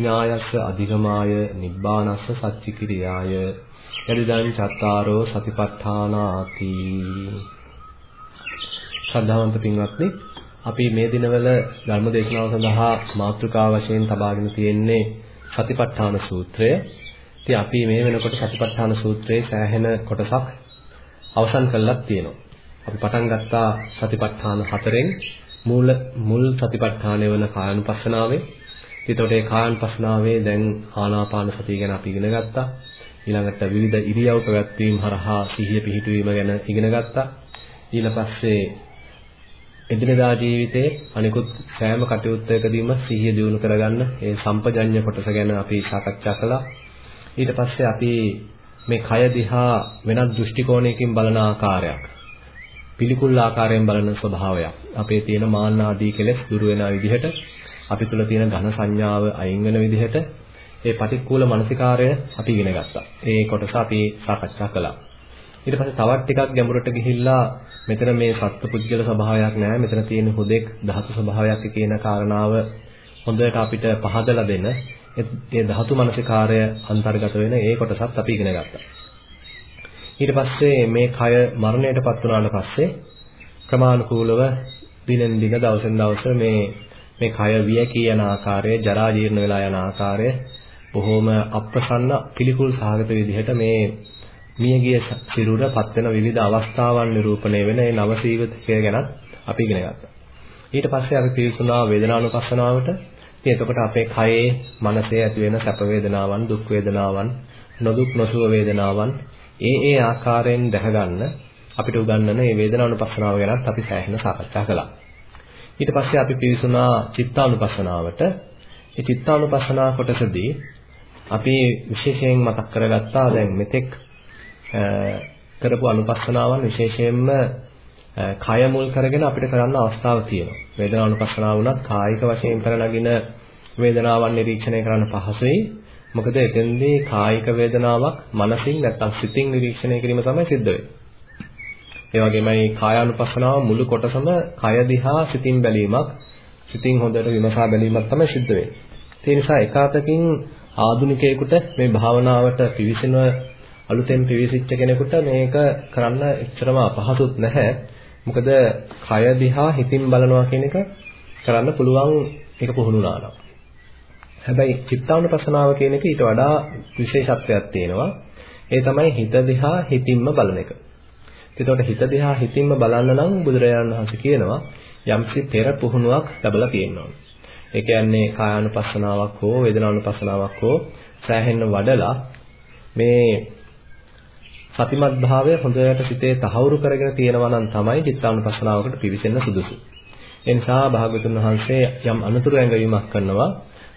ඥායස්ස අධිගමාය නිබ්බානස්ස සච්චිකිරියාය යදිදං චත්තාරෝ සතිපට්ඨානාති ශ්‍රද්ධාවන්ත පින්වත්නි අපි මේ දිනවල ධර්ම දේශනාව සඳහා මාතෘකා වශයෙන් තබාගෙන තියෙන්නේ සතිපට්ඨාන සූත්‍රය. ඉතින් අපි මේ වෙනකොට සතිපට්ඨාන සූත්‍රයේ සෑහෙන කොටසක් අවසන් කළා තියෙනවා. අපි පටන් ගත්තා සතිපට්ඨාන හතරෙන් මූල මුල් සතිපට්ඨානය වන කායනුපස්සනාවේ එතකොට ඒ කායanusasනාවේ දැන් ආනාපාන සතිය ගැන අපි ඉගෙන ගත්තා. ඊළඟට විවිධ ඉරියව් පැවැත්වීම හරහා සිහිය පිහිටුවීම ගැන ඉගෙන ගත්තා. ඊට පස්සේ එදිනදා ජීවිතයේ අනිකුත් සෑම කටයුත්තකදීම සිහිය දියුණු කරගන්න ඒ සම්පජඤ්ඤ කොටස ගැන අපි සාකච්ඡා කළා. ඊට පස්සේ අපි මේ කය දිහා වෙනත් දෘෂ්ටි කෝණයකින් බලන ආකාරයක් පිළිකුල් ආකාරයෙන් බලන ස්වභාවයක් අපේ තියෙන මාන්න ආදී කෙලෙස් දුරු වෙන විදිහට අපි තුල තියෙන ඝන සංඥාව අයින් වෙන විදිහට ඒ පටික්කුල මානසිකාරය අපි ඉගෙන ගත්තා. ඒ කොටස අපි සාකච්ඡා කළා. ඊට පස්සේ තවත් ටිකක් ගැඹුරට ගිහිල්ලා මෙතන මේ සත්පුද්ගල ස්වභාවයක් නැහැ. මෙතන තියෙන හුදෙක් ධාතු ස්වභාවයක් කියන කාරණාව හොඳට අපිට පහදලා දෙන ඒ ධාතු මානසිකාරය අන්තර්ගත වෙන ඒ කොටසත් අපි ඉගෙන ගත්තා. ඊට පස්සේ මේ කය මරණයටපත් වුණාට පස්සේ ක්‍රමානුකූලව දිනෙන් දින දවසෙන් දවස මේ මේ කය වියකී යන ආකාරය, ජරා ජීර්ණ වෙලා යන ආකාරය බොහොම අප්‍රසන්න පිළිකුල් සහගත විදිහට මේ මියගිය සිරුර පත් වෙන විවිධ අවස්ථාවන් නිරූපණය වෙන ඒ නවසීවිතය ගැනත් අපි ඉගෙන ගත්තා. ඊට පස්සේ අපි පිවිසුනා වේදනානුපස්සනාවට. ඉතින් එතකොට අපේ කයේ, මනසේ ඇති වෙන සැප වේදනාවන්, දුක් වේදනාවන්, නොදුක් නොසුව වේදනාවන් ඒ ඒ ආකාරයෙන් දැකගන්න අපිට උගන්වන මේ වේදනානුපස්සනාව ගැනත් අපි සෑහෙන සාකච්ඡා කළා. ඊට පස්සේ අපි පිවිසුනා චිත්තානුපස්සනාවට. ඒ චිත්තානුපස්සනා කොටසදී අපි විශේෂයෙන් මතක් කරගත්තා දැන් මෙතෙක් කරපු අනුපස්සනාවන් විශේෂයෙන්ම කය මුල් කරගෙන අපිට කරන්න අවස්ථාවක් තියෙනවා. වේදනානුපස්සනාව වුණත් කායික වශයෙන් පැනනගින වේදනාවන් නිරීක්ෂණය කරන්න පහසුයි. මොකද එතෙන්දී කායික වේදනාවක් මනසින් නැත්තම් සිතින් නිරීක්ෂණය කිරීම තමයි සිද්ධ වෙන්නේ. ඒ වගේමයි කායානුපස්සනාව මුළු කොටසම කය දිහා සිතින් බැලීමක්, සිතින් හොඳට විමසා බැලීමක් තමයි සිද්ධ වෙන්නේ. ඒ නිසා එකාතකින් ආධුනිකයෙකුට මේ භාවනාවට පිවිසෙන අලුතෙන් පිවිසිච්ච කෙනෙකුට මේක කරන්න එච්චරම අපහසුත් නැහැ. මොකද කය දිහා හිතින් බලනවා කියන එක කරන්න පුළුවන් එක පුහුණු නානවා. හැබැයි චිත්තානුපස්සනාව කියන එක ඊට වඩා විශේෂත්වයක් තියෙනවා. ඒ තමයි හිත දිහා හිතින්ම බලන එක. එතකොට හිත දිහා හිතින්ම බලන්න නම් බුදුරජාණන් වහන්සේ කියනවා යම්කිසි පෙර පුහුණුවක් ලැබලා තියෙනවා. ඒ කියන්නේ කායානුපස්සනාවක් හෝ වේදනානුපස්සනාවක් හෝ සෑහෙන්න වඩලා මේ සතිමත් භාවය හොඳට සිතේ තහවුරු කරගෙන තියෙනවා නම් තමයි චිත්තානුපස්සනාවකට පිවිසෙන්න සුදුසු. ඒ නිසා භාග්‍යවතුන් වහන්සේ යම් අනුතුරු ඇඟවීමක් කරනවා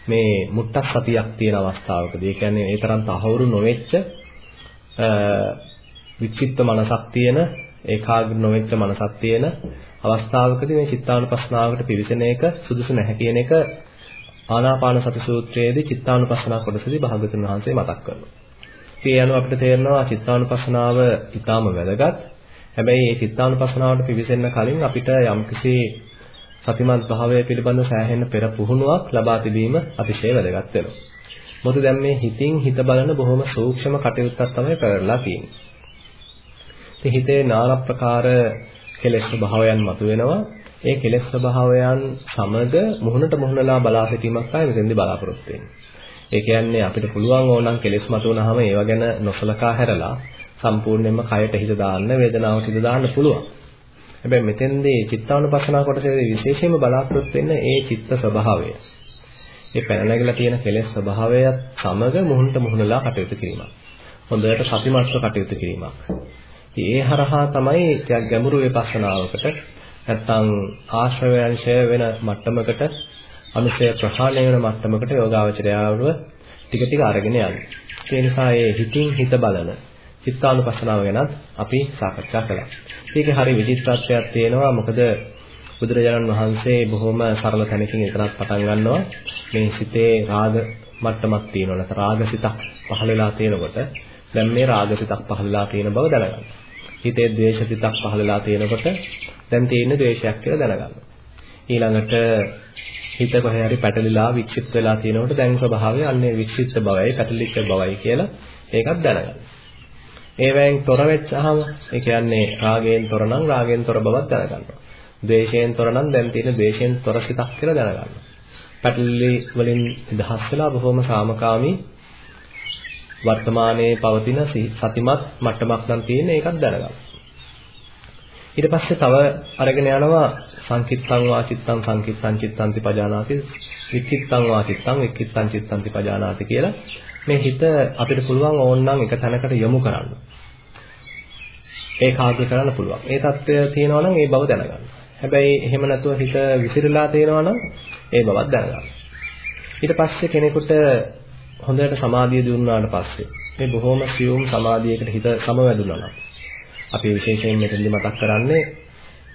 මේ මුට්ටක් සතියක් තියෙන අවස්ථාවකදී. ඒ කියන්නේ ඒ තරම් තහවුරු නොවෙච්ච විචිත්ත මනසක් තියෙන ඒකාග්‍ර නොවෙච්ච මනසක් තියෙන අවස්ථාවකදී මේ චිත්තානුපස්සනාවකට පිවිසෙන එක සුදුසු නැහැ කියන එක ආනාපාන සති සූත්‍රයේදී චිත්තානුපස්සනා කොටසදී භාගතුන් වහන්සේ මතක් කරනවා. ඒ අනුව අපිට තේරෙනවා චිත්තානුපස්සනාව ඊටාම වැදගත්. හැබැයි මේ චිත්තානුපස්සනාවට පිවිසෙන්න කලින් අපිට යම්කිසි සතිමත් භාවය පිළිබඳ සෑහෙන පෙර පුහුණුවක් ලබා තිබීම අතිශය වැදගත් වෙනවා. මොකද දැන් මේ හිතින් හිත බලන බොහොම සූක්ෂම කටයුත්තක් තමයි කරලා තියෙන්නේ. ඉතින් හිතේ নানা ප්‍රකාර කෙලෙස් ස්වභාවයන් මතුවෙනවා. ඒ කෙලෙස් ස්වභාවයන් සමග මුහුණට මුහුණලා බලා සිටීමක් තමයි මෙතෙන්දී බලාපොරොත්තු වෙන්නේ. ඒ කියන්නේ අපිට පුළුවන් ඕනනම් කෙලෙස් මතුවනහම ඒව ගැන නොසලකා හැරලා සම්පූර්ණයෙන්ම කයට හිත දාන්න වේදනාවට හිත දාන්න පුළුවන්. හැබැයි මෙතෙන්දී චිත්තානුපස්සනා කොටසේදී විශේෂයෙන්ම බලාපොරොත්තු වෙන්නේ ඒ චිත්ත ස්වභාවය. ඒ පැන නැගලා තියෙන කෙලෙස් ස්වභාවයත් සමග මුහුණට මුහුණලා කටයුතු කිරීමක්. හොඳට සතිමත්ව කටයුතු කිරීමක්. ඒ හරහා තමයි ටිකක් ගැඹුරු විපස්සනාවකට නැත්තම් ආශ්‍රවයන්ශය වෙන මට්ටමකට අනුශය ප්‍රහාණය වෙන මට්ටමකට යෝගාවචරයව ටික ටික අරගෙන යන්නේ. ඒ නිසා මේ හිතින් හිත බලන චිත්තානුපස්සනාව ගැනත් අපි සාකච්ඡා කළා. ඒකේ හරි විචිත්‍රත්වයක් තියෙනවා. මොකද බුදුරජාණන් වහන්සේ බොහොම සරල තැනකින් එතරම් පටන් ගන්නවා. මේ සිතේ රාග මට්ටමක් තියෙනවා. නැත්නම් රාගසිතක් පහළ වෙලා තියෙනකොට දැන් මේ රාගසිතක් පහළ වෙලා තියෙන බව දැනගන්න. හිතේ ද්වේෂසිතක් පහළ වෙලා තියෙනකොට දැන් තියෙන ද්වේෂයක් කියලා දැනගන්න. ඊළඟට හිත කොහේ හරි පැටලිලා වික්ෂිප්ත වෙලා තියෙනකොට දැන් ස්වභාවය අන්නේ වික්ෂිප්ත බවයි පැටලිච්ච බවයි කියලා ඒකත් දැනගන්න. ඒවෙන් තොර වෙච්චාම ඒ කියන්නේ රාගයෙන් තොර නම් රාගයෙන් තොර බවක් දැනගන්නවා. ද්වේෂයෙන් තොර නම් දැන් තියෙන ද්වේෂයෙන් තොර සිතක් කියලා දැනගන්නවා. පැටලි වලින් නිදහස් වෙලා බොහොම සාමකාමී වර්තමානයේ පවතින සතිමත් මට්ටමක් නම් තියෙන ඒකත් දැනගන්න. ඊට පස්සේ තව අරගෙන යනවා සංකිට්තං වාචිත්තං සංකිට්තං චිත්තංති පජානාති වික්කිට්තං වාචිත්තං වික්කිට්තං චිත්තංති පජානාති කියලා මේ හිත අපිට පුළුවන් ඕනනම් එක තැනකට යොමු කරන්න. ඒකාග්‍ර කරන්න පුළුවන්. ඒ தත්ත්වය තියෙනවා නම් ඒ බව දැනගන්න. හැබැයි එහෙම නැතුව හිත විසිරලා තියෙනවා නම් ඒ බවක් දැනගන්න. ඊට පස්සේ කෙනෙකුට හොඳට සමාධිය දිනුනාට පස්සේ මේ බොහොම සියුම් සමාධියකට හිත සමවැදුණා නම් අපි විශේෂයෙන් මෙතනදි මතක් කරන්නේ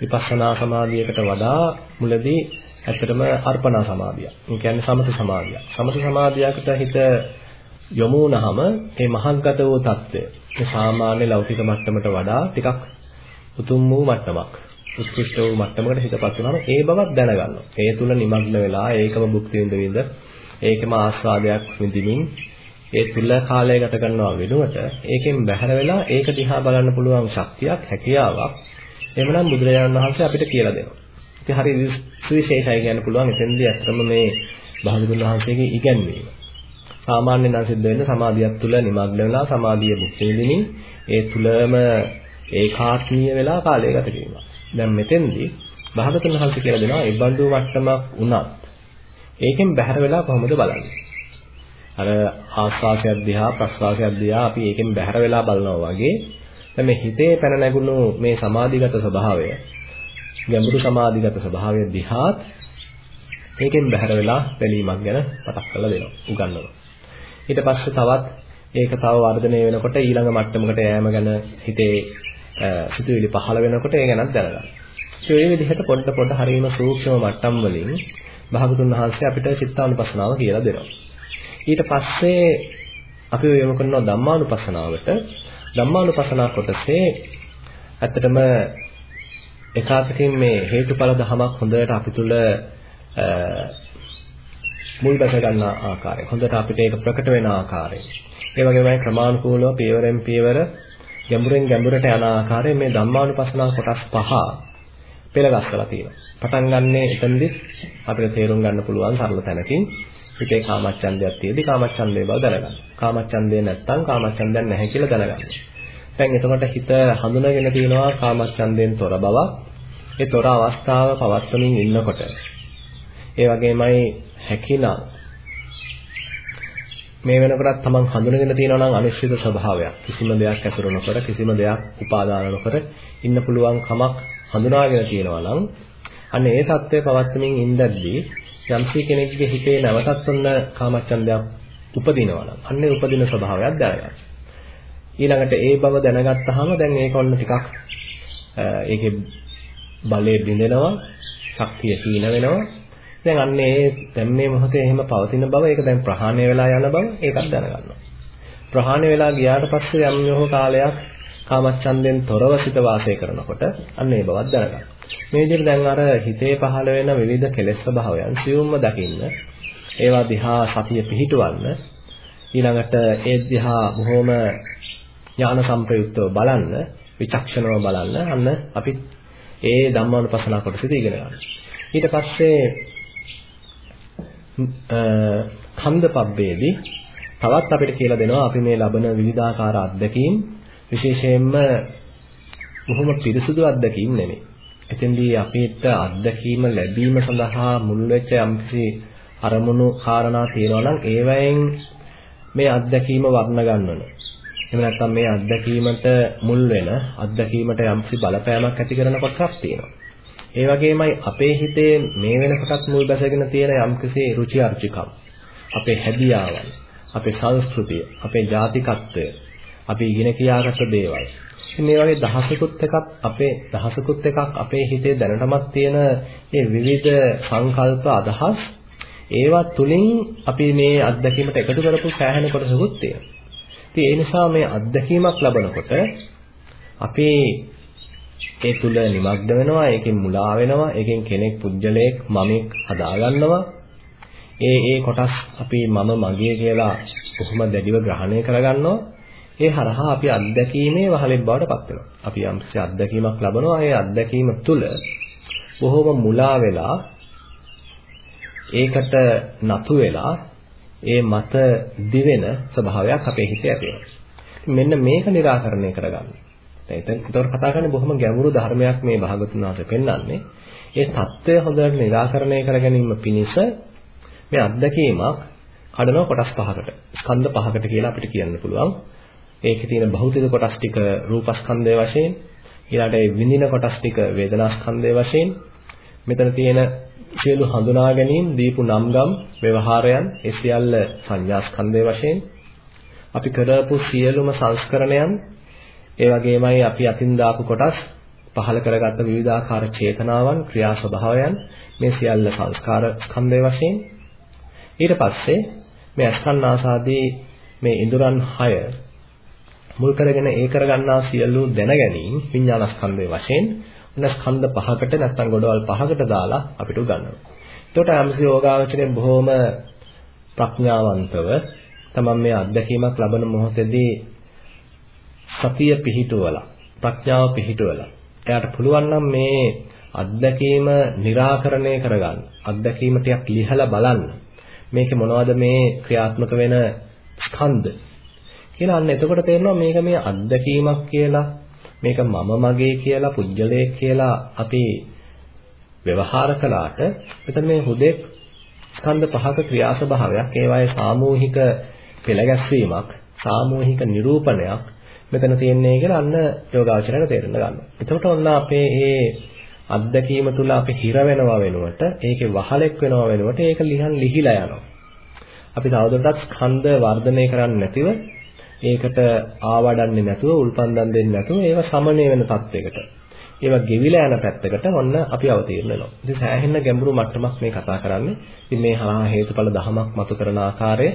විපස්සනා සමාධියකට වඩා මුලදී ඇත්තටම අර්පණා සමාධිය. ඒ කියන්නේ සමත සමාධිය. සමත සමාධියකට හිත යොමු වුනහම මේ මහත්ගත වූ తত্ত্বය මේ සාමාන්‍ය ලෞකික මට්ටමට වඩා ටිකක් උතුම් වූ මට්ටමක්. උත්කෘෂ්ඨ වූ මට්ටමකට හිතපත් වෙනවා. ඒ බවක් දැනගන්නවා. ඒ තුල නිමග්න වෙලා ඒකම භුක්ති විඳ විඳ ඒකම ආස්වාදයක් විඳිමින් ඒ තුල කාලය ගත කරනවා වෙනුවට ඒකෙන් බැහැර වෙලා ඒක දිහා බලන්න පුළුවන් ශක්තියක් හැකියාවක් එhmenan බුදුරජාණන් වහන්සේ අපිට කියලා දෙනවා. ඉතින් හරි සුවිශේෂයි කියන්න පුළුවන් එතෙන්දී අත්‍තරම මේ භාගතුන් වහන්සේගේ ඉගැන්වීම. සාමාන්‍යයෙන් නම් සිද්ධ වෙන්නේ සමාධියක් තුල නිමග්න වෙලා සමාධිය මුක්ති විඳිනින් ඒ තුලම ඒකාත්මීය වෙලා කාලය ගත කිරීම. දැන් මෙතෙන්දී භාගතුන් වහන්සේ කියලා දෙනවා ඒ බඳු මට්ටමක් උනත් ඒකෙන් බැහැර වෙලා කොහොමද බලන්නේ? අර ආස්වාසයක් දිහා ප්‍රස්වාසයක් දිහා අපි ඒකෙන් බැහැර වෙලා බලනවා වගේ දැන් මේ හිතේ පැන නැගුණු මේ සමාධිගත ස්වභාවය ගැඹුරු සමාධිගත ස්වභාවය දිහාත් ඒකෙන් බැහැර වෙලා බැලීමක් ගැන මතක් කරලා දෙනවා උගන්වනවා ඊට පස්සේ තවත් ඒක තව වර්ධනය වෙනකොට ඊළඟ මට්ටමකට යෑම ගැන හිතේ සිතුවිලි පහළ වෙනකොට ඒ ගැනත් දැනගන්න. ඒ විදිහට පොඩ පොඩ හරීම සූක්ෂම මට්ටම් වලින් භාගතුන් වහන්සේ අපිට චිත්තානුපස්සනාව කියලා දෙනවා. ඊට පස්සේ අපි යොමු කරනවා ධම්මානුපස්සනාවට. ධම්මානුපස්සනා කොටසේ ඇත්තටම එකාතකින් මේ හේතුඵල ධමයක් හොඳට අපි තුල මුල් බැස ගන්න ආකාරය. හොඳට අපිට ඒක ප්‍රකට වෙන ආකාරය. ඒ වගේමයි ක්‍රමානුකූලව පියවරෙන් පියවර ගැඹුරෙන් ගැඹුරට යන ආකාරය මේ ධම්මානුපස්සනා කොටස් පහ පෙළගස්සලා තියෙනවා. පටන් ගන්නෙ එතනදි අපිට තේරුම් ගන්න පුළුවන් සරල තැනකින් හිතේ කාමච්ඡන්දයක් තියෙදි කාමච්ඡන්දේ බව දැනගන්න. කාමච්ඡන්දේ නැත්තම් කාමච්ඡන්දයක් නැහැ කියලා දැනගන්න. දැන් එතකොට හිත හඳුනගෙන තියෙනවා කාමච්ඡන්දයෙන් තොර බවක්. ඒ තොර අවස්ථාව පවත්වමින් ඉන්නකොට ඒ වගේමයි හැකිනම් මේ වෙනකොටත් තමන් හඳුනගෙන තියෙනවා නම් අනිශ්චිත ස්වභාවයක්. කිසිම දෙයක් ඇසුරු නොකර කිසිම දෙයක් උපාදාන නොකර ඉන්න පුළුවන් කමක් හඳුනාගෙන තියෙනවා නම් අන්න ඒ தත්ත්වය පවත්වමින් ඉඳද්දී යම්සී කෙනෙක්ගේ හිතේ නැවතත් ඔන්න කාමච්ඡන්දයක් උපදිනවා නම් අන්නේ උපදින ස්වභාවයක් දැනගන්න. ඊළඟට ඒ බව දැනගත්තාම දැන් ඒක ඔන්න ටිකක් ඒකේ බලය බිඳෙනවා, ශක්තිය සීන වෙනවා. දැන් අන්නේ දැන් මේ මොහොතේ එහෙම පවතින බව ඒක දැන් ප්‍රහාණය වෙලා යන බව ඒකත් දැනගන්නවා. ප්‍රහාණය වෙලා ගියාට පස්සේ යම් යෝහ කාලයක් කාමච්ඡන්දෙන් තොරව සිත වාසය කරනකොට අන්න ඒ බවක් දැනගන්න. මේ විදිහට දැන් අර හිතේ පහළ වෙන විවිධ කෙලෙස් ස්වභාවයන් සියුම්ම දකින්න ඒවා දිහා සතිය පිහිටවන්න ඊළඟට ඒ දිහා බොහොම ඥාන සම්ප්‍රයුක්තව බලන්න විචක්ෂණව බලන්න අන්න අපි ඒ ධම්මානුපස්සනා කොටසදී ඉගෙන ගන්න. ඊට පස්සේ කන්ද පබ්බේදී තවත් අපිට කියලා දෙනවා අපි මේ ලබන විවිධාකාර අත්දැකීම් විශේෂයෙන්ම බොහොම පිරිසුදු අත්දැකීම් නෙමෙයි. එතෙන්දී අපිට අත්දැකීම ලැබීම සඳහා මුල් වෙච්ච යම්කිසි අරමුණු කාරණා තියෙනවා නම් ඒවයෙන් මේ අත්දැකීම වර්ණ ගන්නවන. එහෙම නැත්නම් මේ අත්දැකීමට මුල් වෙන අත්දැකීමට යම්කිසි බලපෑමක් ඇති කරන කොටසක් තියෙනවා. ඒ වගේමයි අපේ හිතේ මේ වෙනකොටත් මුල් බැසගෙන තියෙන යම්කිසි රුචි අරුචිකම් අපේ හැදියාවන් අපේ සංස්කෘතිය, අපේ ජාතිකත්වය, අපි ඉගෙන කියාගත්ත දේවල්. මේ වගේ දහසකුත් එකක් අපේ දහසකුත් එකක් අපේ හිතේ දැනටමත් තියෙන මේ විවිධ සංකල්ප අදහස් ඒවා තුලින් අපි මේ අත්දැකීමට එකතු කරපු සෑහෙන කොටසකුත් තියෙනවා. ඉතින් ඒ නිසා මේ අත්දැකීමක් ලබනකොට අපි ඒ තුල නිමග්න වෙනවා, ඒකෙන් මුලා වෙනවා, ඒකෙන් කෙනෙක් පුජ්‍යලයක් මමෙක් හදාගන්නවා. ඒ ඒ කොටස් අපි මම මගේ කියලා කොහොම දැඩිව ග්‍රහණය කරගන්නවා. ඒ හරහා අපි අත්දැකීමේ වහලෙක් බවට පත් වෙනවා. අපි යම්කිසි අත්දැකීමක් ලබනවා. ඒ අත්දැකීම තුළ බොහෝම මුලා වෙලා ඒකට නතු වෙලා ඒ මත දිවෙන ස්වභාවයක් අපේ හිතේ ඇති මෙන්න මේක निराකරණය කරගන්න. දැන් ඒතකොට කතා කරන්නේ බොහොම ගැඹුරු ධර්මයක් මේ භාගතුන් වහන්සේ පෙන්වන්නේ. ඒ தত্ত্বය හොඳට निराකරණය කර ගැනීම පිණිස මේ අත්දැකීමක් කඩනවා කොටස් පහකට. ස්කන්ධ පහකට කියලා අපිට කියන්න පුළුවන්. ඒකේ තියෙන භෞතික කොටස් ටික රූපස්කන්ධය වශයෙන්, ඊළාට ඒ විඳින කොටස් ටික වේදනාස්කන්ධය වශයෙන්, මෙතන තියෙන සියලු හඳුනා ගැනීම දීපු නම්ගම් ව්‍යවහාරයන් ඒ සියල්ල සංඥාස්කන්ධය වශයෙන්. අපි කරපු සියලුම සංස්කරණයන් ඒ වගේමයි අපි අතින් දාපු කොටස් පහල කරගත්ත විවිධාකාර චේතනාවන් ක්‍රියා ස්වභාවයන් මේ සියල්ල සංස්කාර ස්කන්ධය වශයෙන්. ඊට පස්සේ මේ අස්කන්නාසාදී මේ ඉඳුරන් 6 මුල් කරගෙන ඒ කරගන්නා සියලු දැන ගැනීම විඥානස්කන්ධයේ වශයෙන් උන ස්කන්ධ පහකට නැත්නම් ගොඩවල් පහකට දාලා අපිට උගන්වනවා. එතකොට යම්සි යෝගාවචරයෙන් බොහොම ප්‍රඥාවන්තව තමන් මේ අත්දැකීමක් ලබන මොහොතේදී සතිය පිහිටුවලා ප්‍රඥාව පිහිටුවලා එයාට පුළුවන් නම් මේ අත්දැකීම निराකරණය කරගන්න. අත්දැකීම ටිකක් ලිහලා බලන්න. මේකේ මොනවද මේ ක්‍රියාත්මක වෙන ස්කන්ධ කියලා අන්න එතකොට තේරෙනවා මේක මේ අත්දැකීමක් කියලා මේක මම මගේ කියලා පුජ්‍යලයක් කියලා අපි ව්‍යවහාර කළාට මෙතන මේ හුදෙක් ස්කන්ධ පහක ක්‍රියා ස්වභාවයක් ඒවායේ සාමූහික පෙළගැස්වීමක් සාමූහික නිරූපණයක් මෙතන තියෙන්නේ කියලා අන්න යෝගාචරයට තේරෙන්න ගන්නවා. එතකොට ඔන්න අපේ මේ අත්දැකීම තුල අපි හිර වෙනවා වෙනුවට ඒකේ වහලෙක් වෙනවා වෙනුවට ඒක ලිහන් ලිහිලා යනවා. අපි තවදුරටත් ස්කන්ධ වර්ධනය කරන්නේ නැතිව ඒකට ආවඩන්නේ නැතුව උල්පන්දම් දෙන්නේ නැතුව ඒව සමනය වෙන තත්යකට ඒවා ගෙවිලා යන පැත්තකට ඔන්න අපි අවතීර්ණ වෙනවා. ඉතින් සෑහෙන ගැඹුරු මට්ටමක් මේ කතා කරන්නේ. ඉතින් මේ හරහා හේතුඵල ධමයක් මතු කරන ආකාරය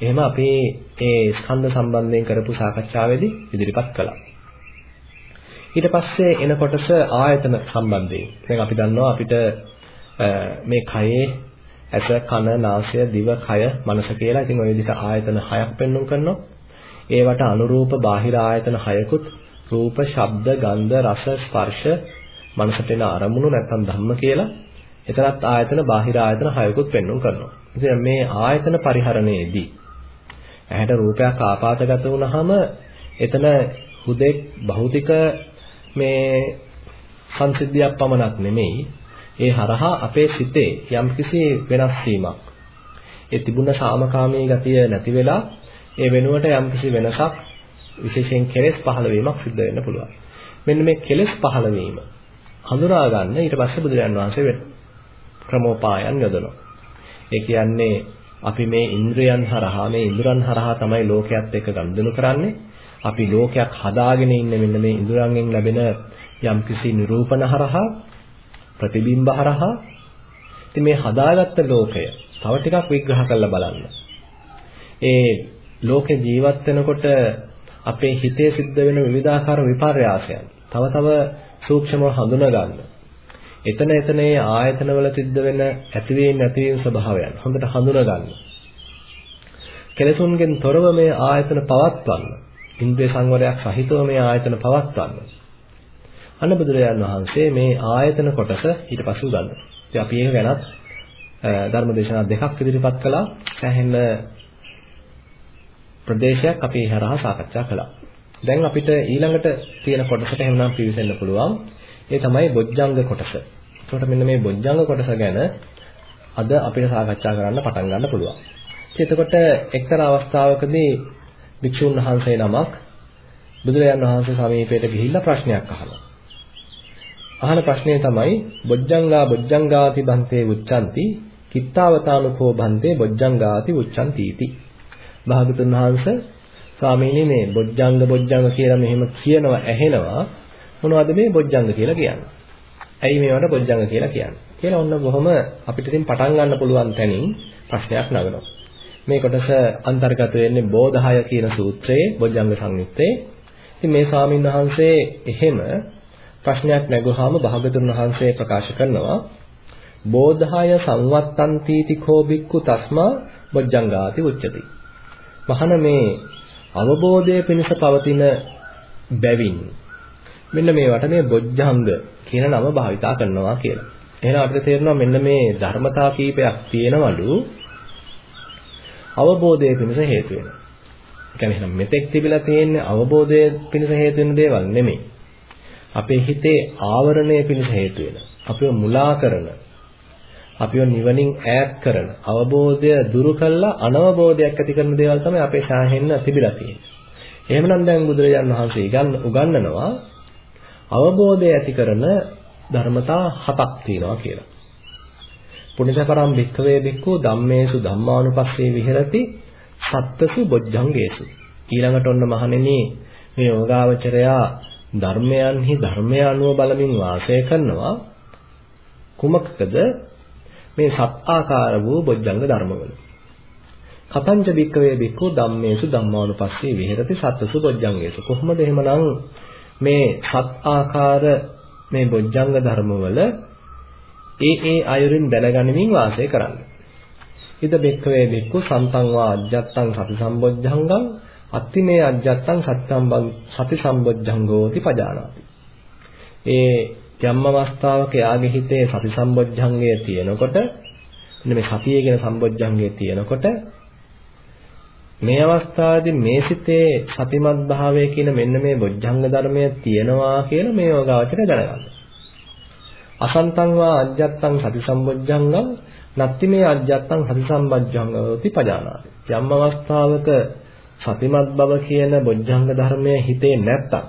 එහෙම අපි ඒ ස්කන්ධ සම්බන්ධයෙන් කරපු සාකච්ඡාවේදී ඉදිරිපත් කළා. ඊට පස්සේ එන කොටස ආයතන සම්බන්ධයෙන්. දැන් අපි දන්නවා අපිට මේ කයේ ඇස කන නාසය දිව කය මනස කියලා. ඉතින් ওই විදිහට ආයතන හයක් පෙන්වුම් කරනවා. ඒවට අනුරූප බාහිර ආයතන හයකුත් රූප, ශබ්ද, ගන්ධ, රස, ස්පර්ශ මනසට එන අරමුණු නැත්නම් ධම්ම කියලා එතරම් ආයතන බාහිර ආයතන හයකුත් පෙන්වුම් කරනවා. ඉතින් මේ ආයතන පරිහරණයේදී ඇහැට රූපයක් ආපాతගත වුනහම එතන හුදෙක් භෞතික මේ සංසිද්ධියක් පමණක් නෙමෙයි ඒ හරහා අපේ සිතේ යම්කිසි වෙනස් වීමක් ඒ තිබුණ සාමකාමී ගතිය නැති වෙලා ඒ වෙනුවට යම්කිසි වෙනසක් විශේෂයෙන් කෙලෙස් පහළ වීමක් සිද්ධ වෙන්න පුළුවන්. මෙන්න මේ කෙලෙස් පහළ වීම හඳුනා ගන්න ඊට පස්සේ බුදුරජාන් වහන්සේ ක්‍රමෝපායන් යොදනවා. ඒ කියන්නේ අපි මේ ඉන්ද්‍රයන් හරහා මේ ඉන්ද්‍රයන් හරහා තමයි ලෝකයක් එක්ක ගනුදෙනු කරන්නේ. අපි ලෝකයක් හදාගෙන ඉන්නේ මෙන්න මේ ඉන්ද්‍රයන්ගෙන් ලැබෙන යම්කිසි නිරූපණ හරහා ප්‍රතිබිම්බ හරහා ඉතින් මේ හදාගත්ත ලෝකය තව ටිකක් විග්‍රහ කරලා බලන්න. ඒ ලෝකේ ජීවත් වෙනකොට අපේ හිතේ සිද්ධ වෙන විවිධාකාර විපර්යාසයන් තව තව සූක්ෂමව හඳුනා ගන්න. එතන එතන ඒ ආයතනවල සිද්ධ වෙන ඇතිවීම නැතිවීම ස්වභාවයන් හොඳට හඳුනා ගන්න. කෙලසුන්ගෙන් තොරව මේ ආයතන පවත්වන්න. ඉන්ද්‍රිය සංවරයක් සහිතව මේ ආයතන පවත්වන්න. අන්න බුදුරජාණන් වහන්සේ මේ ආයතන කොටස ඊට පස්සේ උගන්වනවා. ඉතින් අපි ඒක ගැනත් ධර්මදේශනා දෙකක් ඉදිරිපත් කළා. සෑහෙන ප්‍රදේශයක් අපි හරහා සාකච්ඡා කළා. දැන් අපිට ඊළඟට තියෙන කොටසට එහෙනම් පිවිසෙන්න පුළුවන්. ඒ තමයි බොජ්ජංග කොටස. ඒකට මෙන්න මේ බොජ්ජංග කොටස ගැන අද අපිට සාකච්ඡා කරන්න පටන් ගන්න පුළුවන්. එතකොට එක්තරා අවස්ථාවකදී භික්ෂුන් වහන්සේ නමක් බුදුරජාන් වහන්සේ සමීපයට ගිහිල්ලා ප්‍රශ්නයක් අහනවා. අහන ප්‍රශ්නේ තමයි බොජ්ජංගා බොජ්ජංගාති බන්තේ උච්චanti කිත්තාවතානුකෝ බන්තේ බොජ්ජංගාති උච්චanti इति භාගතුන් වහන්සේ ස්වාමීනි මේ බොජ්ජංග බොජ්ජංග කියලා මෙහෙම කියනවා ඇහෙනවා මොනවද මේ බොජ්ජංග කියලා කියන්නේ? ඇයි මේවට බොජ්ජංග කියලා කියන්නේ? කියලා ඔන්න බොහොම අපිට ඉතින් පටන් ගන්න පුළුවන් තැනින් ප්‍රශ්නයක් නගනවා. මේ කොටස අන්තර්ගත වෙන්නේ බෝධහය කියන සූත්‍රයේ බොජ්ජංග සංයුත්තේ. ඉතින් මේ ස්වාමීන් වහන්සේ එහෙම ප්‍රශ්නයක් නැගුවාම භාගතුන් වහන්සේ ප්‍රකාශ කරනවා බෝධහය සංවත්තන්තිති කෝ බික්කු තස්මා බොජ්ජංගාති උච්චති. මහන මේ අවබෝධය පිණිස පවතින බැවින් මෙන්න මේවට මේ බොජ්ජංග කියන නම භාවිතා කරනවා කියලා. එහෙනම් අපිට තේරෙනවා මෙන්න මේ ධර්මතා කීපයක් තියෙනවලු අවබෝධය පිණිස හේතු වෙනවා. ඒ කියන්නේ එහෙනම් මෙතෙක් තිබිලා තියෙන්නේ අවබෝධය පිණිස හේතු වෙන දේවල් නෙමෙයි. අපේ හිතේ ආවරණය පිණිස හේතු වෙන. අපිව මුලා කරන අපිව නිවනින් ඈත් කරන අවබෝධය දුරු කළා අනවබෝධයක් ඇති කරන දේවල් තමයි අපේ ශාහෙන්න තිබිලා තියෙන්නේ. එහෙමනම් දැන් බුදුරජාණන් වහන්සේ උගන්වනවා අවබෝධය ඇති කරන ධර්මතා හතක් තියෙනවා කියලා. පුණ්‍යසපරම් භික්ඛවේ භික්ඛු ධම්මේසු ධම්මානුපස්සේ විහෙරති සත්තසු බොජ්ජංගේසු. ඊළඟට ඔන්න මහණෙනි මේ යෝගාවචරයා ධර්මයන්හි ධර්මය අනුව බලමින් වාසය කරනවා කුමකද මේ සත් ආකාර වූ බොජ්ජංග ධර්මවල. කතංච භික්කවේ භික්ඛු ධම්මේසු ධම්මානුපස්සී විහෙරති සත්සු බොජ්ජංගේසු. කොහොමද එහෙමනම් මේ සත් ආකාර මේ බොජ්ජංග ධර්මවල ඒ ඒ අයුරින් දැනගනිමින් වාසය කරන්නේ. ඉද බෙක්කවේ බෙක්කු සන්තං වා අජ්ජත්තං සති සම්බොජ්ජංගං අත්තිමේ අජ්ජත්තං සත්තම් සති සම්බොජ්ජංගෝති පජානාති. ඒ යම් අවස්ථාවක යාගේ හිතේ සති සම්බොජ්ජංගය තියෙනකොට මෙන්න මේ සතියේ කියන සම්බොජ්ජංගය තියෙනකොට මේ අවස්ථාවේදී මේ සිතේ සතිමත් භාවය කියන මෙන්න මේ බොජ්ජංග ධර්මය තියෙනවා කියලා මේ යෝගාවචරය දැනගන්න. අසන්තං වා අජ්ජත්තං සති සම්බොජ්ජංගං නත්ති මේ අජ්ජත්තං සති සම්බොජ්ජංගෝති පජානාති. යම් අවස්ථාවක සතිමත් බව කියන බොජ්ජංග ධර්මය හිතේ නැත්තම්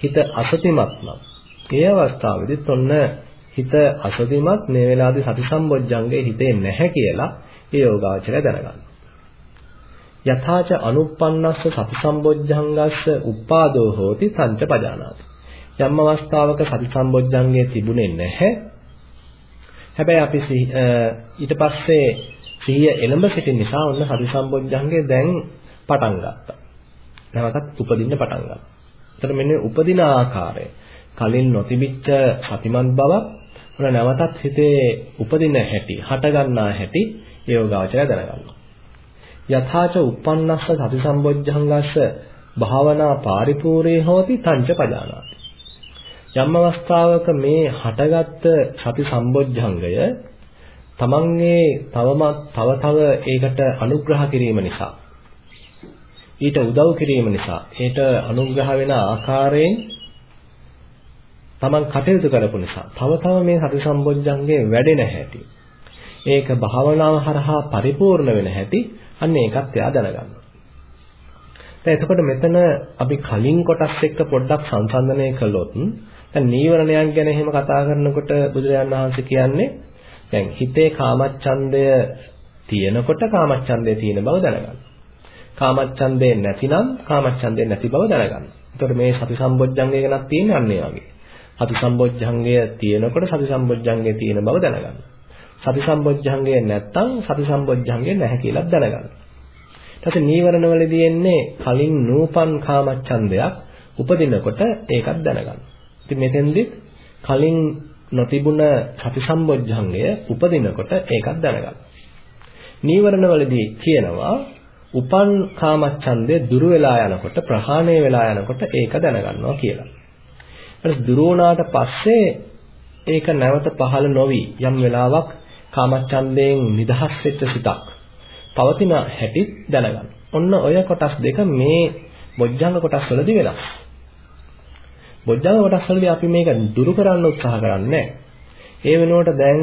හිත අසතිමත් නම් ඒ අවස්ථාවේදීත් ඔන්න හිත අසතිමත් මේ වෙලාවේදී සති සම්බොජ්ජංගේ හිතේ නැහැ කියලා ඒ යෝගාචරය දැනගන්න. යථාච අනුප්පන්නස්ස සති සම්බොජ්ජංගස්ස උපාදෝ හෝති සංච පජානාති. යම් අවස්ථාවක සති සම්බොජ්ජංගේ තිබුණේ නැහැ. හැබැයි අපි ඊට පස්සේ සිහිය එළඹ සිටින නිසා ඔන්න සති සම්බොජ්ජංගේ දැන් පටන් ගත්තා. නැවතත් උපදින්න පටන් ගත්තා. එතකොට මෙන්න උපදින ආකාරය කලින් නොතිබිච්ච සතිමත් බවක් ඔන්න නැවතත් හිතේ උපදින හැටි, හට ගන්නා හැටි ඒ යෝගාචරය දැනගන්නවා. යථාච uppannassa සති සම්බොජ්ජංගස්ස භාවනා පාරිපූර්ණේ හෝති තංච පජානාති. යම් අවස්ථාවක මේ හටගත්ත සති සම්බොජ්ජංගය තමන්ගේ තවමත් තව තව ඒකට අනුග්‍රහ කිරීම නිසා ඊට උදව් කිරීම නිසා ඒට අනුග්‍රහ වෙන ආකාරයෙන් තමන් කටයුතු කරපු නිසා තව තව මේ සති සම්බොජ්ජංගේ වැඩෙන හැටි ඒක භාවනාව හරහා පරිපූර්ණ වෙන හැටි අන්න ඒකත් එයා දැනගන්නවා. දැන් එතකොට මෙතන අපි කලින් කොටස් එක්ක පොඩ්ඩක් සංසන්දනය කළොත් දැන් නීවරණයන් ගැන එහෙම කතා කරනකොට බුදුරජාණන් වහන්සේ කියන්නේ දැන් හිතේ කාමච්ඡන්දය තියෙනකොට කාමච්ඡන්දය තියෙන බව දැනගන්න. කාමච්ඡන්දේ නැතිනම් කාමච්ඡන්දේ නැති බව දැනගන්න. එතකොට මේ සති සම්බොජ්ජංගය ගැනත් තියෙන්නේ අන්න ඒ වගේ. සති සම්බොජ්ජංගය තියෙනකොට සති සම්බොජ්ජංගය තියෙන බව දැනගන්න. සති සම්බොජ්ජංගය නැත්තම් සති සම්බොජ්ජංගය නැහැ කියලා දැනගන්න. ඊට පස්සේ නීවරණ වලදී එන්නේ කලින් නූපන් කාමච්ඡන්දයක් උපදිනකොට ඒකත් දැනගන්න. ඉතින් මෙතෙන්දි කලින් නොතිබුණ සති සම්බොජ්ජංගය උපදිනකොට ඒකත් දැනගන්න. නීවරණ වලදී කියනවා උපන් කාමච්ඡන්දය දුර වෙලා යනකොට ප්‍රහාණය වෙලා යනකොට ඒක දැනගන්නවා කියලා. ඊට දුර වුණාට පස්සේ ඒක නැවත පහළ නොවි යම් වෙලාවක් කාමච්ඡන්දයෙන් නිදහස් වෙච්ච සිතක් පවතින හැටි දැනගන්න. ඔන්න ඔය කොටස් දෙක මේ බොජ්ජංග කොටස් වලදී වෙනස්. බොජ්ජංග කොටස් වලදී අපි මේක දුරු කරන්න උත්සාහ කරන්නේ ඒ වෙනුවට දැන්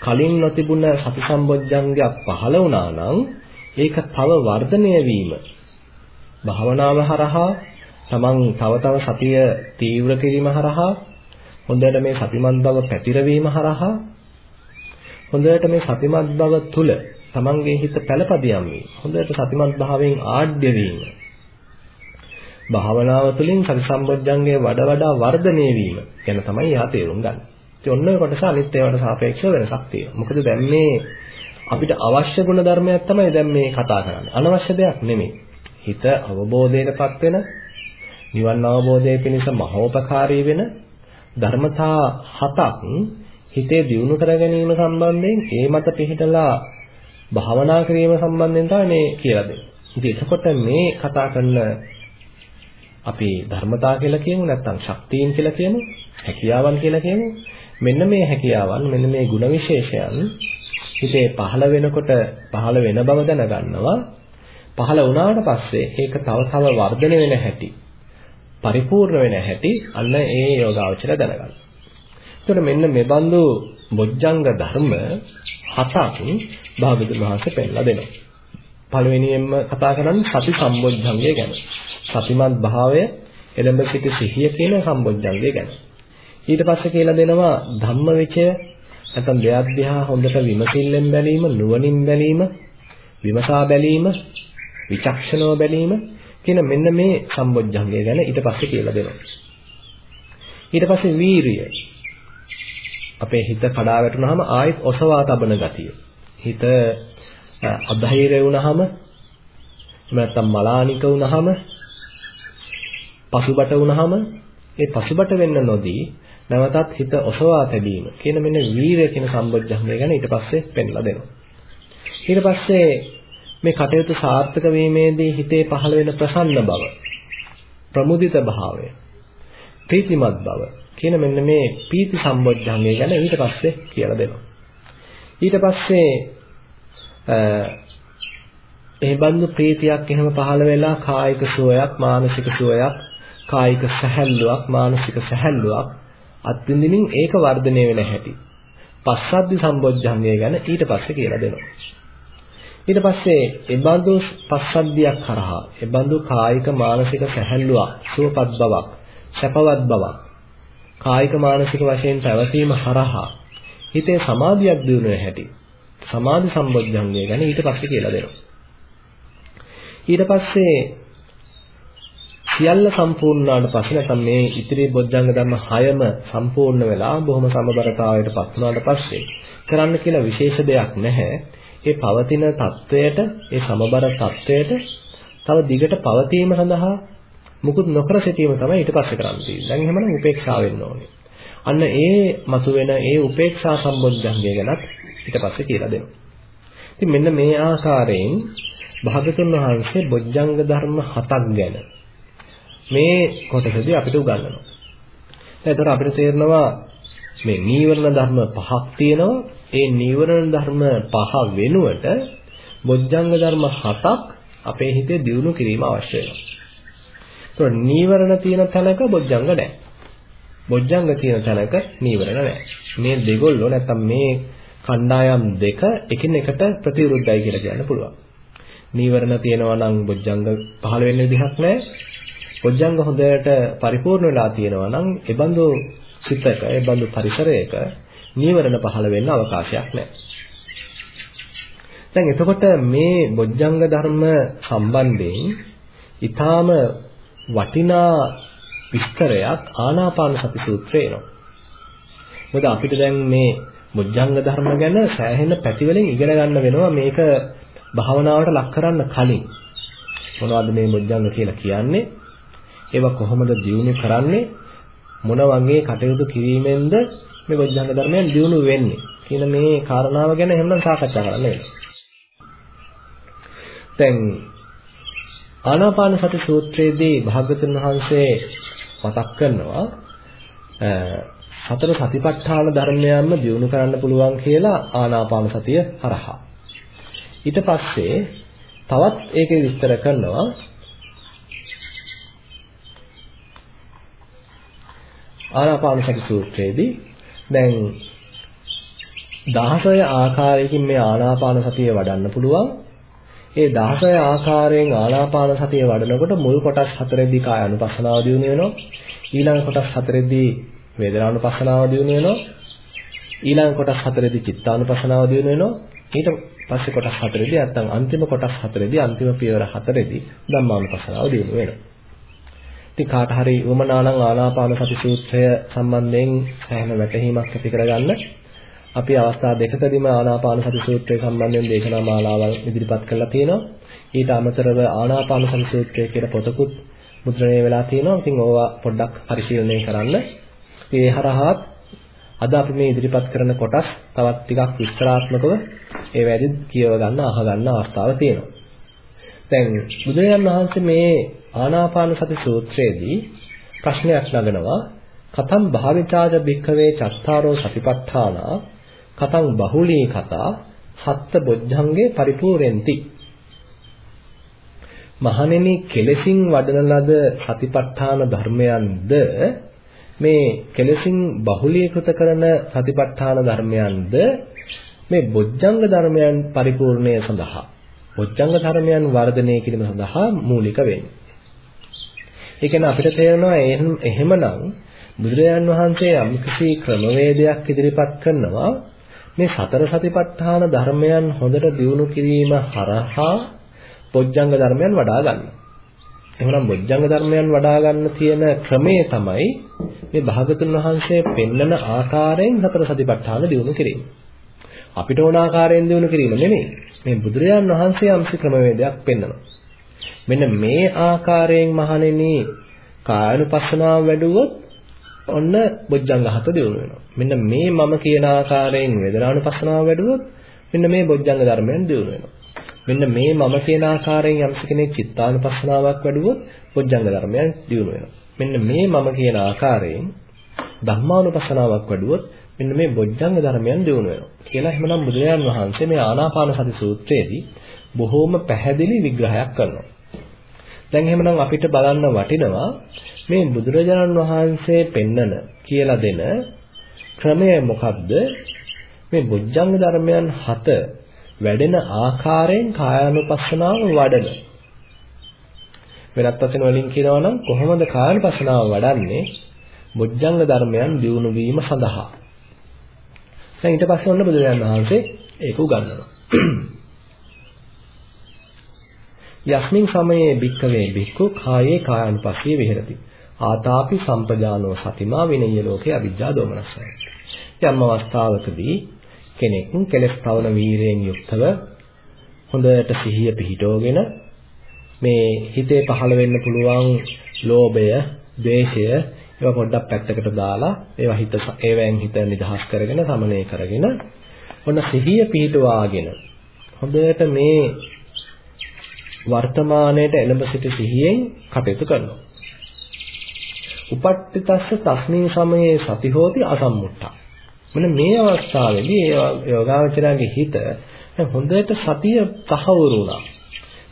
කලින් නොතිබුණ සති සම්බොජ්ජංගයක් පහළ වුණා නම් ඒක තව වර්ධනය වීම භාවනාව හරහා තමන් තව තව සතිය තීව්‍ර කිරීම හරහා හොඳට මේ සතිමත් බව පැතිරවීම හරහා හොඳට මේ සතිමත් බව තුල තමන්ගේ හිත පළපදියම් වීම. හොඳට සතිමත් භාවයෙන් ආඩ්‍ය වීම. භාවනාව තුළින් සති සම්බොජ්ජංගේ වඩා වඩා වර්ධනය වීම ගැන තමයි යා තේරුම් ගන්න. ඉතින් ඔන්න ඔය කොටස අනිත් ඒවාට සාපේක්ෂව වෙනසක් තියෙනවා. මොකද දැන් මේ අපිට අවශ්‍ය ගුණ ධර්මයක් තමයි දැන් මේ කතා කරන්නේ. අනවශ්‍ය දෙයක් නෙමෙයි. හිත අවබෝධයටපත් වෙන නිවන් අවබෝධය පිණිස මහෝපකාරී වෙන ධර්මතා හතක් හිතේ දියුණු කර ගැනීම සම්බන්ධයෙන් ඒ මත පිහිටලා භාවනා කිරීම සම්බන්ධයෙන් තමයි මේ කියලා දෙන්නේ. ඉතින් එතකොට මේ කතා කරන අපි ධර්මතා කියලා කියමු නැත්නම් ශක්තියින් කියලා කියමු හැකියාවන් කියලා කියමු මෙන්න මේ හැකියාවන් මෙන්න මේ ಗುಣ විශේෂයන් හිතේ පහළ වෙනකොට පහළ වෙන බව දැනගන්නවා පහළ වුණාට පස්සේ ඒක තව තව වර්ධනය වෙන හැටි පරිපූර්ණ වෙන හැටි අන්න ඒ යෝගාවචර දැනගන්න. එතකොට මෙන්න මේ බඳු බොජ්ජංග ධර්ම හතක් භාගතුන් වහන්සේ පෙන්නලා දෙනවා. පළවෙනියෙන්ම කතා කරන්නේ සති සම්බොජ්ජංගය ගැන. සතිමත් භාවය එළඹ සිටි සිහිය කියන සම්බොජ්ජංගය ගැන. ඊට පස්සේ කියලා දෙනවා ධම්මවිචය නැත්නම් දෙයක් දිහා හොඳට විමසිල්ලෙන් බැලීම, නුවණින් බැලීම, විමසා බැලීම, විචක්ෂණව බැලීම කියන මෙන්න මේ සම්බොජ්ජංගය ගැන ඊට පස්සේ කියලා දෙනවා. ඊට පස්සේ වීරිය. අපේ හිත කඩා වැටුනහම ආයෙත් ඔසවා තබන ගතිය. හිත අධෛර්ය වුනහම නැත්නම් මලානික වුනහම පසුබට වුනහම ඒ පසුබට වෙන්න නොදී නැවතත් හිත ඔසවා තැබීම කියන මෙන්න වීරය කියන සම්බොජ්ජංගය ගැන ඊට පස්සේ පෙන්ලා දෙනවා. ඊට පස්සේ මේ කටයුතු සාර්ථක වීමේදී හිතේ පහළ වෙන ප්‍රසන්න බව, ප්‍රමුදිත භාවය, ප්‍රීතිමත් බව කියන මෙන්න මේ පීති සම්බොජ්ජංගය ගැන ඊට පස්සේ කියලා දෙනවා. ඊට පස්සේ ඒ බඳු ප්‍රීතියක් එහෙම පහළ වෙලා කායික සුවයක්, මානසික සුවයක්, කායික සැහැල්ලුවක්, මානසික සැහැල්ලුවක් අත්විඳින්මින් ඒක වර්ධනය වෙන හැටි. පස්සද්ධි සම්බොජ්ජංගය ගැන ඊට පස්සේ කියලා දෙනවා. ඊට පස්සේ එබඳු පස්සද්ධියක් කරහා එබඳු කායික මානසික සැහැල්ලුවක් සුවපත් බවක් සැපවත් බවක් කායික මානසික වශයෙන් පැවතීම හරහා හිතේ සමාධියක් දිනු හැටි සමාධි සම්බොජ්ජංගය ගැන ඊට පස්සේ කියලා දෙනවා. ඊට පස්සේ සියල්ල සම්පූර්ණ වුණාට පස්සේ නැත්නම් මේ ඉතිරි බොජ්ජංග ධර්ම 6ම සම්පූර්ණ වෙලා බොහොම සමබරතාවයට පත් වුණාට පස්සේ කරන්න කියලා විශේෂ දෙයක් නැහැ. ඒ පවතින తත්වයට ඒ සමබර తත්වයට තව දිගට පවතීම සඳහා මුකුත් නොකර සිටීම තමයි ඊට පස්සේ කරන්න තියෙන්නේ. දැන් එහෙමනම් උපේක්ෂාව වෙන්න ඕනේ. අන්න ඒ මතුවෙන ඒ උපේක්ෂා සම්බොධ්‍යංගය ගැනත් ඊට පස්සේ කියලා දෙනවා. ඉතින් මෙන්න මේ ආකාරයෙන් භාගතුන් වහන්සේ බොජ්ජංග ධර්ම හතක් ගැන මේ කොටසදී අපිට උගන්වනවා. එතකොට අපිට තේරෙනවා මේ නීවරණ ධර්ම පහක් තියෙනවා ඒ නීවරණ ධර්ම පහ වෙනුවට බොජ්ජංග ධර්ම හතක් අපේ හිතේ දියුණු කිරීම අවශ්‍ය වෙනවා. ඒතකොට නීවරණ තියෙන තැනක බොජ්ජංග නැහැ. බොජ්ජංග තියෙන තැනක නීවරණ නැහැ. මේ දෙගොල්ලෝ නැත්තම් මේ කණ්ඩායම් දෙක එකිනෙකට ප්‍රතිවිරුද්ධයි කියලා කියන්න පුළුවන්. නීවරණ තියෙනවා නම් බොජ්ජංග පහළ වෙන්න විදිහක් නැහැ. බොජ්ජංග හොඳට පරිපූර්ණ වෙලා තියෙනවා නම් ඒ බඳු සිතක ඒ බඳු පරිසරයක නීවරණ පහළ වෙන්න අවකාශයක් නැහැ. දැන් එතකොට මේ බොජ්ජංග ධර්ම සම්බන්ධයෙන් ඊටාම වටිනා විස්තරයක් ආනාපාන සති සූත්‍රය එනවා. මොකද අපිට දැන් මේ බොජ්ජංග ධර්ම ගැන සෑහෙන පැතිවලින් ඉගෙන ගන්න වෙනවා මේක භාවනාවට ලක් කරන්න කලින්. මොනවද මේ බොජ්ජංග කියලා කියන්නේ? ඒවා කොහොමද දියුණු කරන්නේ? මොන වගේ කටයුතු කිරීමෙන්ද මේ බොද්ධංග ධර්මයන් දියුණු වෙන්නේ කියන මේ කාරණාව ගැන එහෙනම් සාකච්ඡා කරන්න වෙනවා. දැන් ආනාපාන සති සූත්‍රයේදී භාගතුන් වහන්සේ මතක් කරනවා සතර සතිපට්ඨාන ධර්මයන්ම දියුණු කරන්න පුළුවන් කියලා ආනාපාන සතිය හරහා. ඊට පස්සේ තවත් ඒකේ විස්තර කරනවා ආනාපාන සති සූත්‍රයේදී දැන් 16 ආකාරයකින් මේ ආනාපාන සතිය වඩන්න පුළුවන්. ඒ 16 ආකාරයෙන් ආනාපාන සතිය වඩනකොට මුල් කොටස් හතරෙදී කාය අනුපස්සනාව දියුණු වෙනවා. ඊළඟ කොටස් හතරෙදී වේදනානුපස්සනාව දියුණු වෙනවා. ඊළඟ කොටස් හතරෙදී චිත්තානුපස්සනාව දියුණු වෙනවා. ඊට පස්සේ කොටස් හතරේදී නැත්නම් අන්තිම කොටස් හතරේදී අන්තිම පියවර හතරේදී ධම්මානුපස්සනාව දිනු වෙනවා. ඉතින් කාට හරි උවමනා නම් ආනාපාන සති සූත්‍රය සම්බන්ධයෙන් සෑහෙන වැටහීමක් ඇති කරගන්න අපි අවස්ථා දෙකකදීම ආනාපාන සති සූත්‍රය සම්බන්ධයෙන් දේශනා මාලාවල් ඉදිරිපත් කරලා තියෙනවා. ඊට අමතරව ආනාපාන සති සූත්‍රය කියලා පොතකුත් මුද්‍රණය වෙලා තියෙනවා. ඉතින් ඕවා පොඩ්ඩක් පරිශීලනය කරන්න. ඒ හරහාත් අද අපි මේ ඉදිරිපත් කරන කොටස් තවත් ටිකක් විස්තරාත්මකව ඒ වැඩි කියව ගන්න අහ ගන්න අවස්ථාව තියෙනවා. දැන් බුදුරජාණන් වහන්සේ මේ ආනාපාන සති සූත්‍රයේදී ප්‍රශ්නයක් නගනවා කතම් භාවිතාජ භික්ඛවේ චත්තාරෝ සතිපට්ඨානා කතං බහුලී කතා සත්ත බොජ්ජංගේ පරිපූර්ණෙන්ති. මහණෙනි කෙලසින් වඩන ලද සතිපට්ඨාන ධර්මයන්ද? මේ කෙලසින් බහුලීකృత කරන සතිපට්ඨාන ධර්මයන්ද? මේ බොජ්ජංග ධර්මයන් පරිපූර්ණය සඳහා බොජ්ජංග ධර්මයන් වර්ධනය කිරීම සඳහා මූලික වෙන්නේ. ඒ කියන්නේ අපිට තේරෙනවා එහෙමනම් බුදුරජාන් වහන්සේ යම්කිසි ක්‍රමවේදයක් ඉදිරිපත් කරනවා මේ සතර සතිපට්ඨාන ධර්මයන් හොඳට දියුණු කිරීම හරහා බොජ්ජංග ධර්මයන් වඩා ගන්න. එහෙනම් බොජ්ජංග ධර්මයන් වඩා ගන්න තියෙන ක්‍රමය තමයි මේ භාගතුන් වහන්සේ පෙන්වන ආකාරයෙන් සතර සතිපට්ඨාන දියුණු කිරීම. අපිට ඕන ආකාරයෙන් දියුණු කිරීම නෙමෙයි. මේ බුදුරජාන් වහන්සේ යම්සි ක්‍රමවේදයක් පෙන්වනවා. මෙන්න මේ ආකාරයෙන් මහණෙනි කායනුපස්සනාව වැඩුවොත් ඔන්න බොජ්ජංග හත දියුණු වෙනවා. මෙන්න මේ මම කියන ආකාරයෙන් වේදනානුපස්සනාව වැඩුවොත් මෙන්න මේ බොජ්ජංග ධර්මයන් දියුණු වෙනවා. මෙන්න මේ මම කියන ආකාරයෙන් යම්ස කෙනෙක් චිත්තානුපස්සනාවක් වැඩුවොත් බොජ්ජංග ධර්මයන් දියුණු වෙනවා. මෙන්න මේ මම කියන ආකාරයෙන් ධම්මානුපස්සනාවක් වැඩුවොත් මෙන්න මේ බොජ්ජංග ධර්මයන් දියුණු වෙනවා. කියලා එහෙමනම් බුදුරජාන් වහන්සේ මේ ආනාපාන සති සූත්‍රයේදී බොහෝම පැහැදිලි විග්‍රහයක් කරනවා. දැන් එහෙමනම් අපිට බලන්න වටිනවා මේ බුදුරජාණන් වහන්සේ පෙන්නන කියලා දෙන ක්‍රමය මොකක්ද? මේ බොජ්ජංග ධර්මයන් හත වැඩෙන ආකාරයෙන් කායානුපස්සනාව වඩන. වෙනත් වචන වලින් කියනවා නම් කොහොමද කායානුපස්සනාව වඩන්නේ? බොජ්ජංග ධර්මයන් දියුණු වීම සඳහා. දැන් ඊට පස්සේ ඔන්න බුදුරජාණන් වහන්සේ ඒක උගන්වනවා. යස්මින් සමයේ භික්කවේ භික්ඛු කායේ කායानुපස්සී විහෙරති. ආතාපි සම්පජානෝ සතිමා විනය්‍ය ලෝකේ අවිජ්ජා දෝමනස්සය. යම් අවස්ථාවකදී කෙනෙක් කෙලස් තවන වීරයෙන් යුක්තව හොඳට සිහිය පිහිටවගෙන මේ හිතේ පහළ වෙන්න පුළුවන් ලෝභය, ද්වේෂය ඒවා පොඩ්ඩක් පැත්තකට දාලා ඒවා හිත ඒවෙන් හිත නිදහස් කරගෙන සමනය කරගෙන ඔන්න සිහිය පිහිටවාගෙන හොඳට මේ වර්තමානයේට එළඹ සිටි සිහියෙන් කටයුතු කරනවා. උපට්ඨිතස්ස තස්මින් සමයේ සති හෝති අසම්මුට්ඨා. මෙන්න මේ අවස්ථාවේදී ඒ යෝගාවචරයේ හිත හොඳට සතිය තහවුරු වුණා.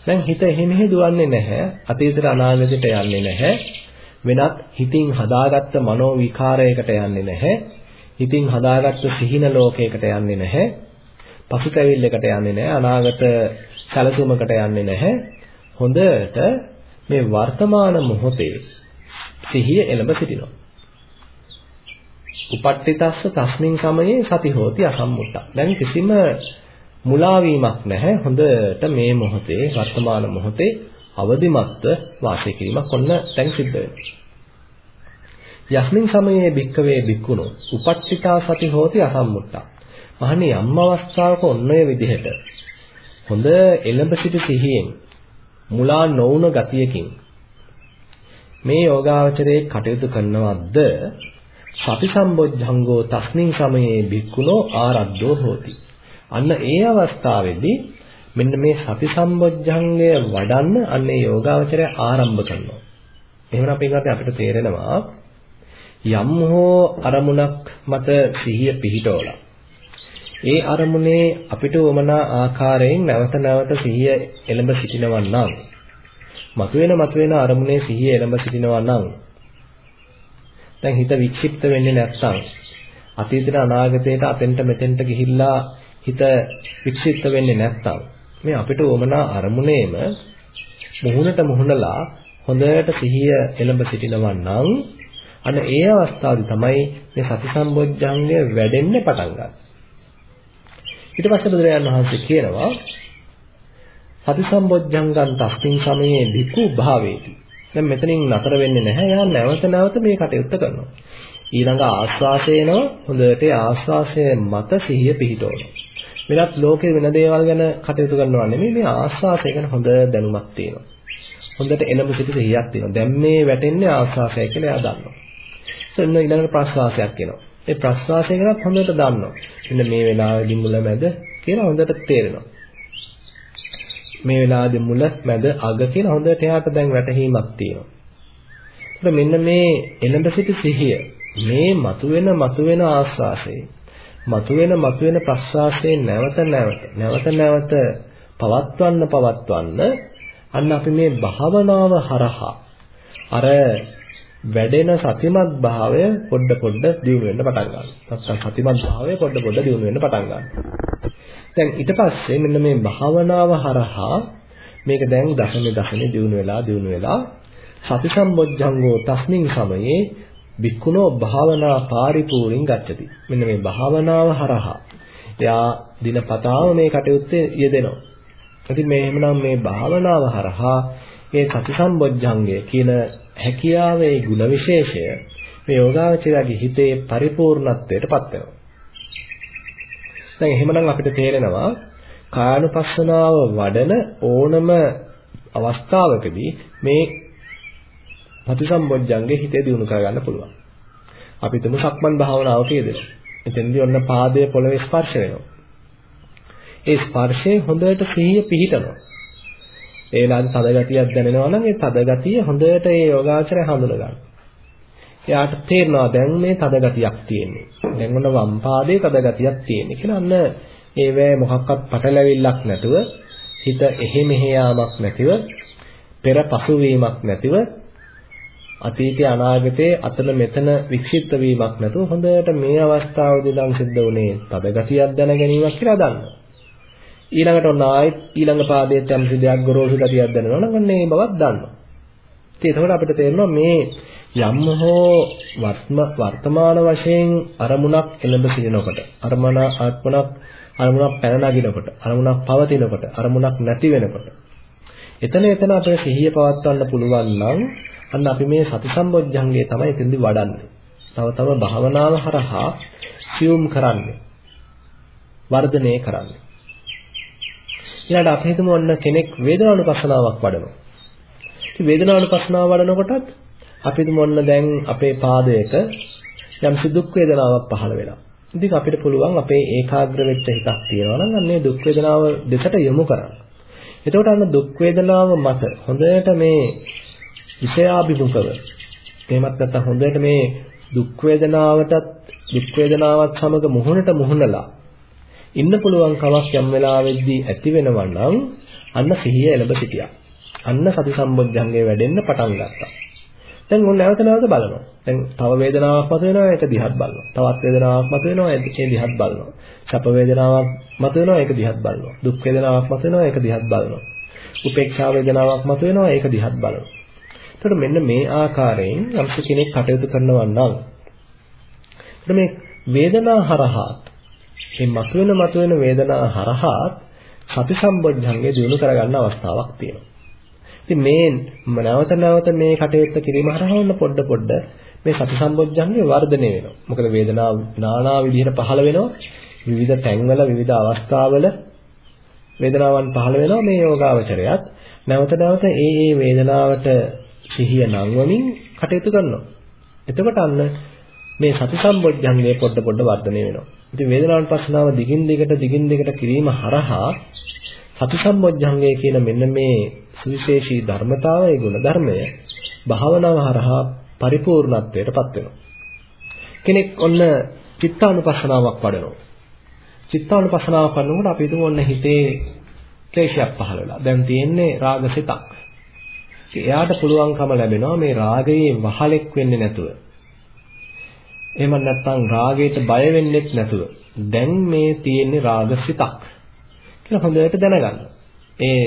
දැන් හිත එහෙමෙහෙ දුවන්නේ නැහැ. අතීතට අනාගතයට යන්නේ නැහැ. වෙනත් හිතින් හදාගත්ත මනෝ විකාරයකට යන්නේ නැහැ. හිතින් හදාගත්ත සිහින ලෝකයකට යන්නේ නැහැ. පසුතැවිල්ලකට යන්නේ නැහැ. අනාගත සැලසුමකට යන්නේ නැහැ. හොඳට මේ වර්තමාන මොහොතේ සිහිය එළඹ සිටිනවා. උපට්ඨිතස්ස තස්මින් සමයේ සති හෝති අසම්මුට්ඨ. දැන් කිසිම මුලා වීමක් නැහැ. හොඳට මේ මොහොතේ වර්තමාන මොහොතේ අවදිමත්ව වාසය කිරීමක් ඔන්න දැන් සිද්ධ වෙනවා. යස්මින් සමයේ භික්කවේ භික්ඛුනෝ උපට්ඨිතා සති හෝති අසම්මුට්ඨ. මහණේ යම් අවස්ථාවක ඔන්න ඔය විදිහට හොඳ එළඹ සිටි සිහියෙන් මුලා නොවුන ගතියකින් මේ යෝගාවචරයේ කටයුතු කරනවද්ද සති සම්බොජ්ජංගෝ තස්මින් සමයේ භික්ඛුනෝ ආරද්ධෝ හෝති. අන්න ඒ අවස්ථාවේදී මෙන්න මේ සති සම්බොජ්ජංගය වඩන්න අන්න ඒ යෝගාවචරය ආරම්භ කරනවා. එහෙනම් අපි අපිට තේරෙනවා යම් හෝ අරමුණක් මත සිහිය පිහිටවලා ඒ අරමුණේ අපිට වමනා ආකාරයෙන් නැවත නැවත සිහිය එළඹ සිටිනවා නම් මතුවෙන මතුවෙන අරමුණේ සිහිය එළඹ සිටිනවා නම් දැන් හිත වික්ෂිප්ත වෙන්නේ නැත්නම් අතීතේට අනාගතේට අතෙන්ට මෙතෙන්ට ගිහිල්ලා හිත වික්ෂිප්ත වෙන්නේ නැත්නම් මේ අපිට වමනා අරමුණේම මුහුණට මුහුණලා හොඳට සිහිය එළඹ සිටිනවා නම් අන්න ඒ අවස්ථාවේ තමයි මේ සති සම්බොජ්ජංගය වැඩෙන්න පටන් ගන්නේ. ඊට පස්සේ බුදුරජාණන් වහන්සේ කියනවා සති සම්බොජ්ජංගං තස්මින් සමයේ විකු භාවේති. දැන් මෙතනින් නතර වෙන්නේ නැහැ. යා නැවත නැවත මේ කටයුත්ත කරනවා. ඊළඟ ආස්වාසයේනෝ හොඳට ආස්වාසය මත සිහිය පිහිටවනවා. වෙනත් ලෝකේ වෙන දේවල් ගැන කටයුතු කරනවා නෙමෙයි මේ ආස්වාසය ගැන හොඳ දැනුමක් තියෙනවා. හොඳට එළඹ සිටි සිහියක් තියෙනවා. දැන් මේ වැටෙන්නේ ආස්වාසය කියලා එයා දන්නවා. එතන ඊළඟට ප්‍රස්වාසයක් එනවා. ඒ ප්‍රස්වාසය ගැනත් හොඳට දන්නවා. මෙන්න මේ වෙලාවේදී මුල මැද කියලා හොඳට තේරෙනවා. මේ වෙලාවේදී මුල මැද අග කියලා හොඳට එයාට දැන් වැටහීමක් තියෙනවා. ඒත් මෙන්න මේ එළඹ සිටි සිහිය මේ මතුවෙන මතුවෙන ආස්වාසයේ මතුවෙන මතුවෙන ප්‍රස්වාසයේ නැවත නැවත නැවත නැවත පවත්වන්න පවත්වන්න අන්න අපි මේ භාවනාව හරහා අර වැඩෙන සතිමත් භාවය පොඩ පොඩ දියුණු වෙන්න පටන් ගන්නවා. නැත්නම් සතිමත් භාවය පොඩ පොඩ දියුණු වෙන්න පටන් ගන්නවා. දැන් ඊට පස්සේ මෙන්න මේ භාවනාව හරහා මේක දැන් දශමේ දශමේ දියුණු වෙලා දියුණු වෙලා සති සම්බොජ්ජංගෝ තස්මින් සමයේ බික්කුණෝ භාවනා පාරිපූර්ණං ගච්ඡති. මෙන්න මේ භාවනාව හරහා එයා දිනපතාම මේ කටයුත්තේ යෙදෙනවා. ඉතින් මේ එහෙමනම් මේ භාවනාව හරහා ඒ සතිසම්බොජ්ජංගය කියන හැකියාවේ ಗುಣ විශේෂය මේ යෝගාවචරයේ හිතේ පරිපූර්ණත්වයට පත් වෙනවා. දැන් එහෙමනම් අපිට තේරෙනවා කායනුපස්සනාව වඩන ඕනම අවස්ථාවකදී මේ ප්‍රතිසම්බොජ්ජංගේ හිතේ දියුණු කරගන්න පුළුවන්. අපි තුමු සක්මන් භාවනාවක යෙදෙනවා. එතෙන්දී ඔන්න පාදයේ පොළවේ ස්පර්ශ වෙනවා. ඒ ස්පර්ශයෙන් හොඳට සිහිය පිහිටනවා. ඒ වෙලාවේ තද ගතියක් දැනෙනවා නම් ඒ තද ගතිය හොඳට ඒ යෝගාචරය හඳුන ගන්න. එයාට තේරෙනවා දැන් මේ තද ගතියක් තියෙන්නේ. දැන් ඔන්න වම් පාදයේ තද ගතියක් තියෙන්නේ කියලා අන්න ඒවැ මොකක්වත් පටලැවිල්ලක් නැතුව හිත එහෙ මෙහෙ යාමක් නැතිව පෙර පසුවීමක් නැතිව අතීතයේ අනාගතයේ අතන මෙතන වික්ෂිප්ත වීමක් නැතුව හොඳට මේ අවස්ථාවේදී නම් සිද්ධ වුණේ තද ගතියක් දැන ගැනීමක් කියලා දන්නවා. ඊළඟට ඔන්න ආයෙත් ඊළඟ පාදයට යම්සි දෙයක් ගොරෝසු ගතියක් දැනෙනවා නම් අන්න ඒ බවක් දන්නවා. ඉතින් එතකොට අපිට තේරෙනවා මේ යම් හෝ වර්තමාන වශයෙන් අරමුණක් එළඹ සිටිනකොට අරමුණ ආත්මණක් අරමුණක් පැන නගිනකොට අරමුණක් පවතිනකොට අරමුණක් නැති වෙනකොට එතන එතන අපේ සිහිය පවත්වන්න පුළුවන් නම් අන්න අපි මේ සති සම්බොජ්ජංගේ තමයි එතෙන්දි වඩන්නේ. තව තව භාවනාව හරහා සියුම් කරන්නේ. වර්ධනය කරන්නේ. ඊළඟට අපි හිතමු ඔන්න කෙනෙක් වේදනානුපස්සනාවක් වඩනවා. ඉතින් වේදනානුපස්සනාව වඩනකොටත් අපි හිතමු ඔන්න දැන් අපේ පාදයක යම් දුක් වේදනාවක් පහළ වෙනවා. ඉතින් අපිට පුළුවන් අපේ ඒකාග්‍ර වෙච්ච හිතක් තියෙනවා නම් අන්නේ දුක් වේදනාව දෙසට යොමු කරන්න. එතකොට අන්න දුක් වේදනාව මත හොඳට මේ විෂයාභිමුඛව එහෙමත් නැත්නම් හොඳට මේ දුක් වේදනාවටත් දුක් වේදනාවත් සමග මුහුණට මුහුණලා ඉන්න පුළුවන් කමක් යම් වෙලාවෙද්දී ඇති වෙනවා නම් අන්න සිහිය එළඹ සිටියා. අන්න සති සම්බොධ්‍යංගේ වැඩෙන්න පටන් ගත්තා. දැන් ඔන්න නැවත නැවත බලනවා. දැන් තව වේදනාවක් මත වෙනවා ඒක දිහත් බලනවා. තවත් වේදනාවක් මත වෙනවා ඒක දිහත් බලනවා. සැප වේදනාවක් මත වෙනවා ඒක දිහත් බලනවා. දුක් වේදනාවක් මත වෙනවා ඒක දිහත් බලනවා. උපේක්ෂා වේදනාවක් මත වෙනවා ඒක දිහත් බලනවා. එතකොට මෙන්න මේ ආකාරයෙන් යම්ස කෙනෙක් කටයුතු කරනවා නම් මේ වේදනා හරහා මේ මතුවෙන මතුවෙන වේදනා හරහා සති සම්බොජ්ජංගේ දිනු කරගන්න අවස්ථාවක් තියෙනවා. ඉතින් මේ නැවත නැවත මේ කටයුත්ත කිරීම හරහා වුණ පොඩ පොඩ මේ සති සම්බොජ්ජංගේ වර්ධනය වෙනවා. මොකද වේදනාව নানা විදිහට පහළ වෙනවා. විවිධ තැන්වල විවිධ අවස්ථාවල වේදනාවන් පහළ වෙනවා මේ යෝගාවචරයත් නැවත නැවත ඒ ඒ වේදනාවට සිහිය නංවමින් කටයුතු කරනවා. එතකොට අන්න මේ සති සම්බොජ්ජංගේ පොඩ පොඩ වර්ධනය වෙනවා. ඉතින් වේදනානුපස්සනාව දිගින් දිගට දිගින් දිගට කිරීම හරහා සති සම්බොජ්ජංගය කියන මෙන්න මේ සුවිශේෂී ධර්මතාවය ගුණ ධර්මය භාවනාව හරහා පරිපූර්ණත්වයටපත් වෙනවා. කෙනෙක් ඔන්න චිත්තානුපස්සනාවක් වඩනවා. චිත්තානුපස්සනාව කරනකොට අපි හිතමු ඔන්න හිතේ ක්ලේශයක් පහළ වෙලා. දැන් තියෙන්නේ රාගසිතක්. එයාට පුළුවන්කම ලැබෙනවා මේ රාගයේ වහලෙක් වෙන්නේ නැතුව එහෙම නැත්නම් රාගයට බය වෙන්නෙත් නැතුව දැන් මේ තියෙන්නේ රාගසිතක් කියලා හොඳට දැනගන්න. ඒ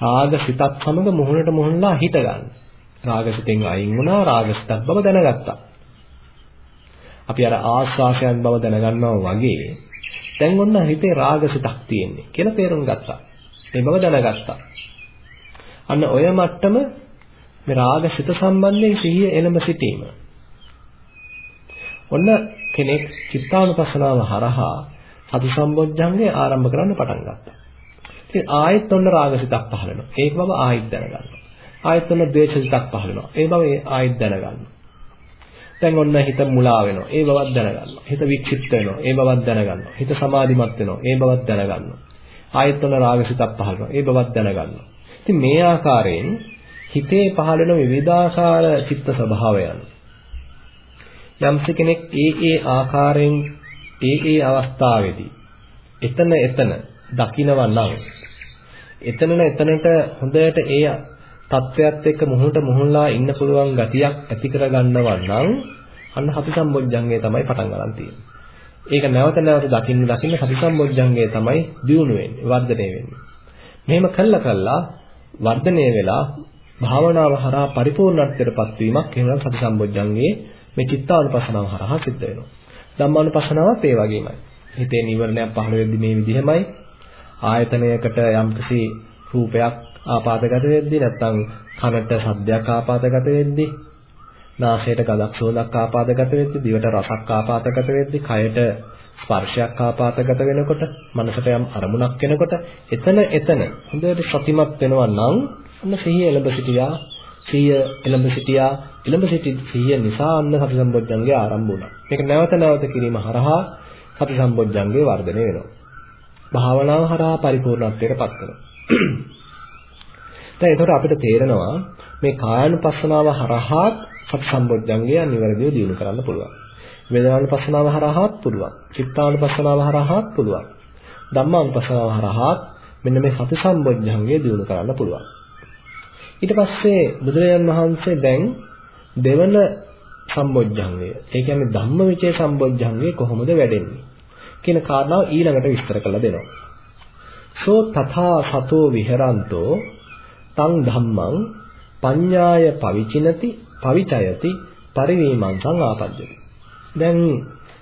රාගසිතත් සමග මුහුණට මුහුණලා හිත ගන්න. රාගසිතෙන් අයින් වුණා රාගසිතක් බව දැනගත්තා. අපි අර ආස්වාසයන් බව දැනගන්නවා වගේ දැන් ඔන්න හිතේ රාගසිතක් තියෙන්නේ කියලා තේරුම් ගත්තා. මේ බව දැනගත්තා. අන්න ඔය මට්ටම මේ රාගසිත සම්බන්ධයෙන් සිහිය එළඹ සිටීම. ඔන්න කෙනෙක් චිත්තානුපස්සනාව හරහා සති සම්බොජ්ජංගේ ආරම්භ කරන්න පටන් ගත්තා. ඉතින් ආයෙත් ඔන්න රාගසිතක් පහළ වෙනවා. ඒක බව ආයෙත් දැනගන්නවා. ආයෙත් ඔන්න ද්වේෂසිතක් පහළ වෙනවා. ඒ බව ආයෙත් දැනගන්නවා. දැන් ඔන්න හිත මුලා වෙනවා. ඒ බවත් දැනගන්නවා. හිත වික්ෂිප්ත වෙනවා. ඒ බවත් දැනගන්නවා. හිත සමාධිමත් වෙනවා. ඒ බවත් දැනගන්නවා. ආයෙත් ඔන්න රාගසිතක් පහළ වෙනවා. ඒ බවත් දැනගන්නවා. ඉතින් මේ ආකාරයෙන් හිතේ පහළ වෙන විවිධාකාර චිත්ත ස්වභාවයන් යම්ස කෙනෙක් ඒ ඒ ආකාරයෙන් ඒ ඒ අවස්ථාවේදී එතන එතන දකිනවා නම් එතනන එතනට හොඳට ඒ තත්වයක් එක්ක මුහුණට මුහුණලා ඉන්න පුළුවන් ගතියක් ඇති කර ගන්නවා නම් අන්න හති සම්බොජ්ජංගය තමයි පටන් ගන්න තියෙන්නේ. ඒක නැවත නැවත දකින්න දකින්න හති සම්බොජ්ජංගය තමයි දියුණු වෙන්නේ, වර්ධනය වෙන්නේ. මෙහෙම කළා කළා වර්ධනය වෙලා භාවනාව හරහා පරිපූර්ණත්වයටපත් වීමක් එහෙනම් සති සම්බොජ්ජංගයේ මේ චිත්තානුපස්සනාව හරහා සිද්ධ වෙනවා. ධම්මානුපස්සනාවත් ඒ වගේමයි. හිතේ නිවරණයක් පහළ වෙද්දී මේ විදිහමයි ආයතනයකට යම්කිසි රූපයක් ආපාදගත වෙද්දී නැත්නම් කනට ශබ්දයක් ආපාදගත වෙද්දී නාසයට ගඳක් සුවඳක් ආපාදගත වෙද්දී දිවට රසක් ආපාදගත වෙද්දී කයට ස්පර්ශයක් ආපාදගත වෙනකොට මනසට යම් අරමුණක් එනකොට එතන එතන හොඳට සතිමත් වෙනවා නම් ඔන්න සිහිය එළඹ සිටියා සිහිය එළඹ සිටියා එළඹ සිටි සිහිය නිසා අන්න සති සම්බොජ්ජංගේ ආරම්භ වුණා මේක නැවත නැවත කිරීම හරහා සති සම්බොජ්ජංගේ වර්ධනය වෙනවා භාවනාව හරහා පරිපූර්ණත්වයට පත් වෙනවා දැන් ඒතකොට අපිට තේරෙනවා මේ කායानुපස්සනාව හරහා සත් සම්බොජ්ජංගය නිවැරදිව දිනු කරන්න පුළුවන්. වේදනානුපස්සනාව හරහාත් පුළුවන්. චිත්තානුපස්සනාව හරහාත් පුළුවන්. ධම්මානුපස්සනාව හරහාත් මෙන්න මේ සති සම්බොජ්ජංගය දිනු කරන්න පුළුවන්. ඊට පස්සේ බුදුරජාන් වහන්සේ දැන් දෙවන සම්බොජ්ජංගය ඒ කියන්නේ ධම්මවිචේ සම්බොජ්ජංගය කොහොමද වැඩෙන්නේ කියන කාරණාව ඊළඟට විස්තර කරලා දෙනවා. සෝ තථා සතෝ විහෙරන්තෝ තං ධම්මං පඤ්ඤාය පවිචිනති පවිචයති පරිවීමංසං ආපජ්ජති. දැන්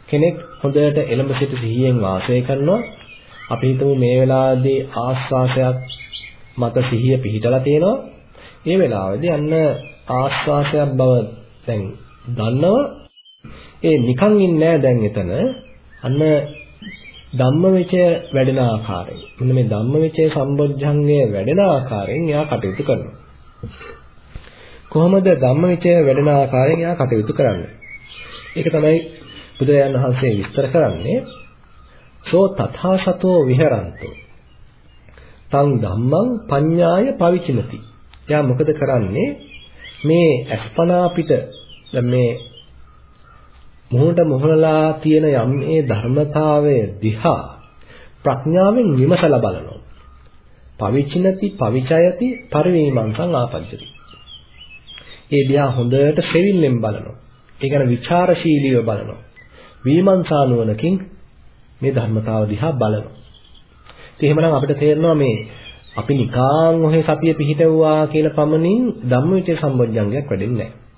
කෙනෙක් හොඳට එළඹ සිට සිහියෙන් වාසය කරනවා. අපි හිතමු මේ වෙලාවේදී ආස්වාසයක් මත සිහිය පිහිටලා තියෙනවා. ඒ වෙලාවේදී අන්න ආස්වාසයක් බව දැන් දන්නවා ඒ නිකන් ඉන්නේ දැන් එතන අන්න ධම්මවිචය වැඩෙන ආකාරය. මෙන්න මේ ධම්මවිචය සම්බොජ්ජංගය වැඩෙන ආකාරයෙන් එයා කටයුතු කරනවා. කොහොමද ධම්මවිචය වැඩෙන ආකාරයෙන් එයා කටයුතු කරන්නේ? ඒක තමයි බුදුරජාණන් වහන්සේ විස්තර කරන්නේ. සෝ තථා සතෝ විහරන්තෝ. තං ධම්මං පඤ්ඤාය පවිචිනති. එයා මොකද කරන්නේ? මේ අස්පනා පිට මේ මොහොත මොහලලා තියෙන යම් ඒ ධර්මතාවය දිහා ප්‍රඥාවෙන් විමසලා බලනවා. පවිචිනති පවිචයති පරිවේමංසං ආපජ්ජති. ඒ දිහා හොඳට සෙවිල්ලෙන් බලනවා. ඒ කියන්නේ ਵਿਚාරශීලීව බලනවා. විමර්ශානුවණකින් මේ ධර්මතාව දිහා බලනවා. ඉතින් එහෙමනම් අපිට තේරෙනවා මේ අපි නිකාන් ඔහේ සතිය පිහිටවුවා කියන පමණින් ධම්මවිචේ සම්බොජ්ජංගයක් වැඩෙන්නේ නැහැ.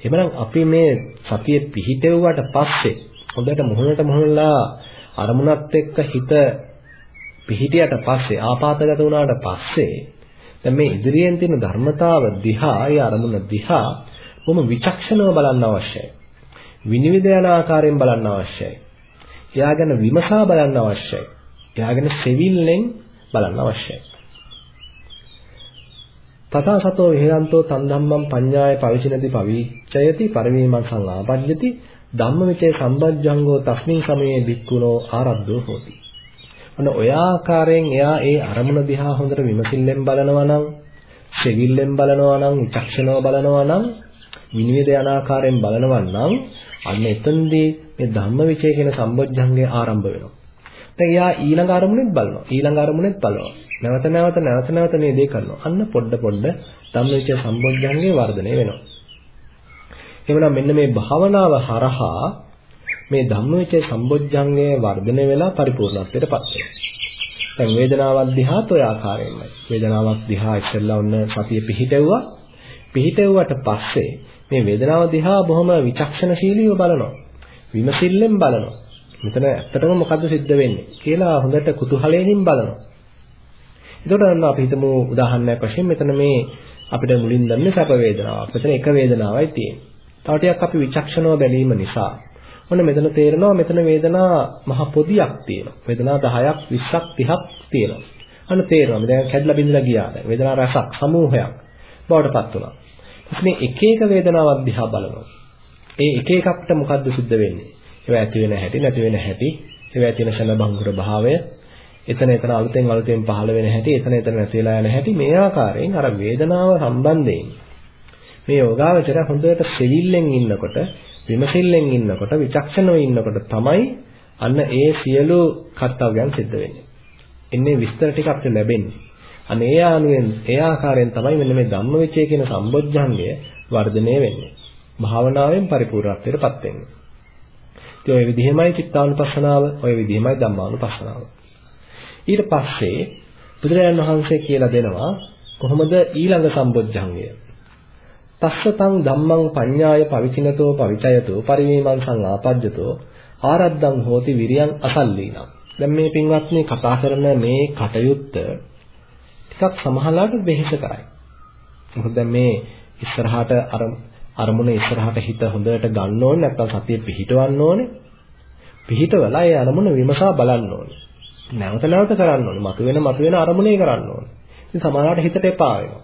එහෙනම් අපි මේ සතිය පිහිටෙව්වට පස්සේ හොඳට මුහුණට මුහුණලා අරමුණත් එක්ක හිත පිහිටියට පස්සේ ආපాతගත වුණාට පස්සේ දැන් මේ ඉදිරියෙන් තියෙන ධර්මතාව දිහා ඒ අරමුණ දිහා බොහොම විචක්ෂණව බලන්න අවශ්‍යයි. විනිවිද යන ආකාරයෙන් බලන්න අවශ්‍යයි. එයා ගැන විමසා බලන්න අවශ්‍යයි. එයා ගැන සෙවිල්ලෙන් බලන්න අවශ්‍යයි. තථා සතෝ විහෙරන්තෝ තන් ධම්මං පඤ්ඤාය පවිචිනති පවිච්ඡයති පරිමේමං සංආපජ්ජති ධම්මවිචේ සම්බජ්ජංගෝ තස්මින් සමයේ බික්කුණෝ ආරද්ධෝ හෝති. අන්න ඔය ආකාරයෙන් එයා ඒ අරමුණ දිහා හොඳට විමසිල්ලෙන් බලනවා නම්, ශෙවිල්ලෙන් බලනවා නම්, චක්ෂණව බලනවා නම්, විනිවිද යන ආකාරයෙන් බලනවා නම් අන්න එතනදී මේ ධම්මවිචේ කියන සම්බොජ්ජංගය ආරම්භ වෙනවා. දැන් එයා ඊළඟ අරමුණෙත් බලනවා. ඊළඟ අරමුණෙත් බලනවා. නැවත නැවත නැවත නැවත මේ දේ කරනවා. අන්න පොඩ පොඩ ධම්මවිචය සම්බොජ්ජංගේ වර්ධනය වෙනවා. එවනම් මෙන්න මේ භාවනාව හරහා මේ ධම්මවිචය සම්බොජ්ජංගේ වර්ධනය වෙලා පරිපූර්ණත්වයටපත් වෙනවා. දැන් වේදනාවක් දිහාත් ඔය ආකාරයෙන්මයි. වේදනාවක් දිහා ඉස්සෙල්ලා ඔන්න සතිය පිහිටෙව්වා. පිහිටෙව්වට පස්සේ මේ වේදනාව දිහා බොහොම විචක්ෂණශීලීව බලනවා. විමසිල්ලෙන් බලනවා. මෙතන ඇත්තටම මොකද්ද සිද්ධ වෙන්නේ කියලා හොඳට කුතුහලයෙන් බලනවා. එතකොට අන්න අපි හිතමු උදාහරණයක් වශයෙන් මෙතන මේ අපිට මුලින් දැනෙන සැප වේදනාවක්. මෙතන එක වේදනාවයි තියෙන්නේ. තව ටිකක් අපි විචක්ෂණව බැලීම නිසා ඔන්න මෙතන තේරෙනවා මෙතන වේදනා මහ පොදියක් තියෙනවා. වේදනා 10ක් 20ක් 30ක් තියෙනවා. අන්න තේරෙනවා. දැන් කැඩලා බිඳලා ගියා. දැන් වේදනා රසක් සමූහයක් බවටපත් වුණා. ඊට මේ එක එක වේදනාවක් දිහා බලනවා. ඒ එක එකකට මොකද්ද සිද්ධ වෙන්නේ? ඒවා ඇති වෙන හැටි නැති වෙන හැටි, ඒවා තියෙන ශන භංගුර භාවය, එතන එතන අලුතෙන් අලුතෙන් පහළ වෙන හැටි, එතන එතන නැති වෙලා යන හැටි මේ ආකාරයෙන් අර වේදනාව සම්බන්ධයෙන් මේ යෝගාවචර හොඳට සෙවිල්ලෙන් ඉන්නකොට, විමසිල්ලෙන් ඉන්නකොට, විචක්ෂණව ඉන්නකොට තමයි අන්න ඒ සියලු කර්තව්‍යයන් සිද්ධ වෙන්නේ. එන්නේ විස්තර ටික අපිට ලැබෙන්නේ. අන්න ඒ ආනුවෙන් ඒ ආකාරයෙන් තමයි මෙන්න මේ ධම්මවිචය කියන සම්බොජ්ජංගය වර්ධනය වෙන්නේ. භාවනාවෙන් පරිපූර්ණත්වයටපත් වෙන්නේ. ඉතින් ওই විදිහමයි චිත්තානුපස්සනාව, ওই විදිහමයි ධම්මානුපස්සනාව. ඊට පස්සේ බුදුරජාණන් වහන්සේ කියලා දෙනවා කොහොමද ඊළඟ සම්බොජ්ජංගය? තස්සතං ධම්මං පඤ්ඤාය පවිචිනතෝ පවිචයතෝ පරිවේමං සංආපජ්ජතෝ ආරද්දං හෝති විරියං අසල්ලීනම්. දැන් මේ පින්වත්නි කතා කරන මේ කටයුත්ත ටිකක් සමහරලාට වෙහෙස කරයි. මොකද දැන් මේ ඉස්සරහට අර අරමුණ ඉස්සරහට හිත හොඳට ගන්න ඕනේ නැත්නම් සතිය පිහිටවන්න ඕනේ. පිහිටවලා ඒ අරමුණ විමසා බලන්න ඕනේ. නැවත නැවත කරන්න ඕනේ. මතුවෙන මතුවෙන අරමුණේ කරන්න ඕනේ. ඉතින් සමහරවිට හිතට එපා වෙනවා.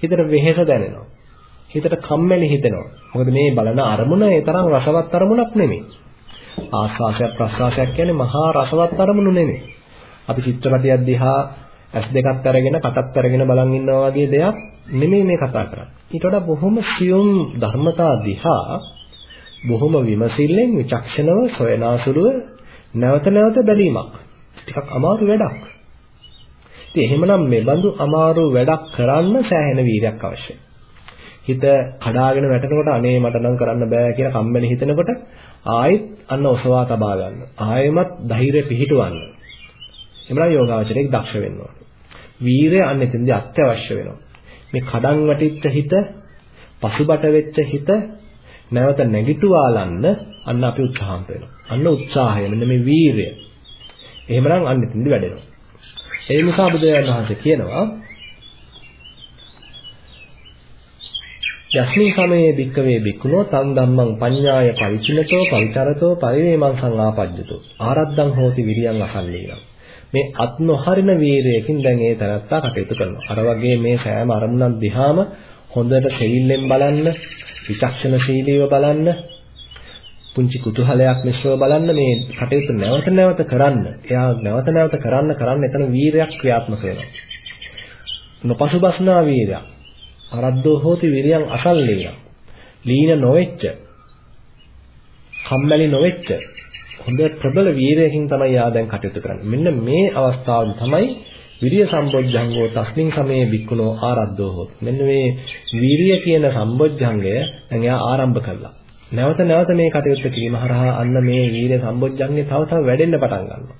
හිතට වෙහෙස දැනෙනවා. හිතට කම්මැලි හිතෙනවා. මොකද මේ බලන අරමුණ ඒ තරම් රසවත් අරමුණක් නෙමෙයි. ආස්වාසයක් ප්‍රසවාසයක් කියන්නේ මහා රසවත් අරමුණු නෙමෙයි. අපි චිත්‍රපටියක් දිහා ඇස් දෙකක් අරගෙන කටත් අරගෙන බලන් ඉන්නවා වගේ දෙයක් නෙමෙයි මේ කතා කරන්නේ. ඊට වඩා බොහොම සියුම් ධර්මතා දිහා බොහොම විමසිල්ලෙන් විචක්ෂණව සොයනාසුලුව නැවත නැවත බැලීමක්. ටිකක් අමාරු වැඩක්. ඉතින් එහෙමනම් මේ බඳු අමාරු වැඩක් කරන්න සෑහෙන වීර්යයක් අවශ්‍යයි. හිත කඩාගෙන වැටෙනකොට අනේ මට නම් කරන්න බෑ කියලා කම්මැලි හිතෙනකොට ආයෙත් අන්න ඔසවා තබා ගන්න. ආයෙමත් ධෛර්ය පිහිටවන්න. එමනම් යෝගාවචරයේ දක්ෂ වෙන්න ඕනේ. වීරය අන්න එතෙන්දී අත්‍යවශ්‍ය වෙනවා. මේ කඩන් වැටිච්ච හිත, පසුබට වෙච්ච හිත නැවත නැගිටුවාලන්න අන්න අපි උත්සාහන්ත වෙනවා. අන්න උත්සාහය මෙන්න මේ වීරය. එහෙමනම් අන්න එතෙන්දී වැඩෙනවා. ඒ නිසා බුදුරජාණන් වහන්සේ කියනවා යස්මින් සමයේ භික්කවේ භික්ඛුනෝ තං ධම්මං පඤ්ඤාය පරිචිනතෝ පවිචරතෝ පරිවේමං සංආපජ්ජතෝ ආරද්දං හෝති විරියං අසල්ලීනම් මේ අත් නොහරින වීරයකින් දැන් ඒ තරත්තා කටයුතු කරනවා. අර වගේ මේ සෑම අරමුණක් දිහාම හොඳට සෙයිල්ලෙන් බලන්න, විචක්ෂණශීලීව බලන්න, පුංචි කුතුහලයක් මිශ්‍රව බලන්න මේ කටයුතු නැවත නැවත කරන්න. එයා නැවත නැවත කරන්න කරන්න එතන වීරයක් ක්‍රියාත්මක වෙනවා. නොපසුබස්නා වීරයක්. අරද්දෝ හෝති විරියන් අසල්ලේය. ලීන නොවෙච්ච කම්මැලි නොවෙච්ච හොඳ ප්‍රබල වීරයකින් තමයි යා දැන් කටයුතු කරන්නේ. මෙන්න මේ අවස්ථාවේ තමයි විරිය සම්බොජ්ජංගෝ තස්මින් සමයේ බික්කුණෝ ආරද්ධෝ හොත්. මෙන්න මේ වීරිය කියන සම්බොජ්ජංගය දැන් යා ආරම්භ කළා. නැවත නැවත මේ කටයුත්ත කිරීම හරහා අන්න මේ වීරිය සම්බොජ්ජංගේ තව තව වැඩෙන්න පටන් ගන්නවා.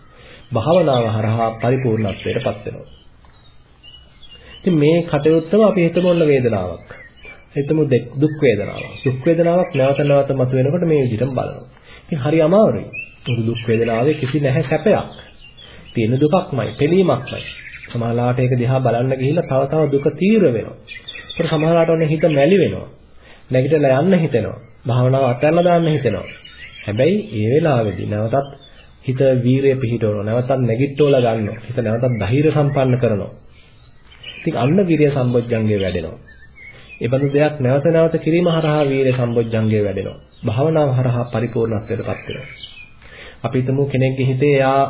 භාවනාව හරහා පරිපූර්ණත්වයටපත් වෙනවා. ඉතින් මේ කටයුත්තම අපි හිතමු ඔන්න වේදනාවක්. හිතමු දුක් වේදනාවක්. දුක් වේදනාවක් නැවත නැවත මතුවෙනකොට මේ විදිහටම බලනවා. ඉතින් හරි අමාරුයි. දුක් වේදනාවේ කිසි නැහැ සැපයක්. තියෙන දුකක්මයි, පිළීමක්මයි. සමහරලාට ඒක දිහා බලන්න ගිහිල්ලා තව තව දුක තීව්‍ර වෙනවා. ඒත් සමහරලාට ඔන්න හිත මැලි වෙනවා. නැගිටලා යන්න හිතෙනවා. භාවනාව අත්හැරලා දාන්න හිතෙනවා. හැබැයි ඒ වෙලාවේදී නැවතත් හිත වීරිය පිහිටවනවා. නැවතත් නැගිට්ටෝලා ගන්නවා. හිත නැවතත් ධෛර්ය සම්පන්න කරනවා. ඉතින් අන්න වීරිය සම්බොජ්ජංගේ වැඩෙනවා. ඒ බඳු දෙයක් නැවත නැවත කිරීම හරහා වීරිය සම්බොජ්ජංගේ වැඩෙනවා. භාවනාව හරහා පරිපූර්ණත්වයටපත් වෙනවා. අපි හිතමු කෙනෙක්ගේ හිතේ යා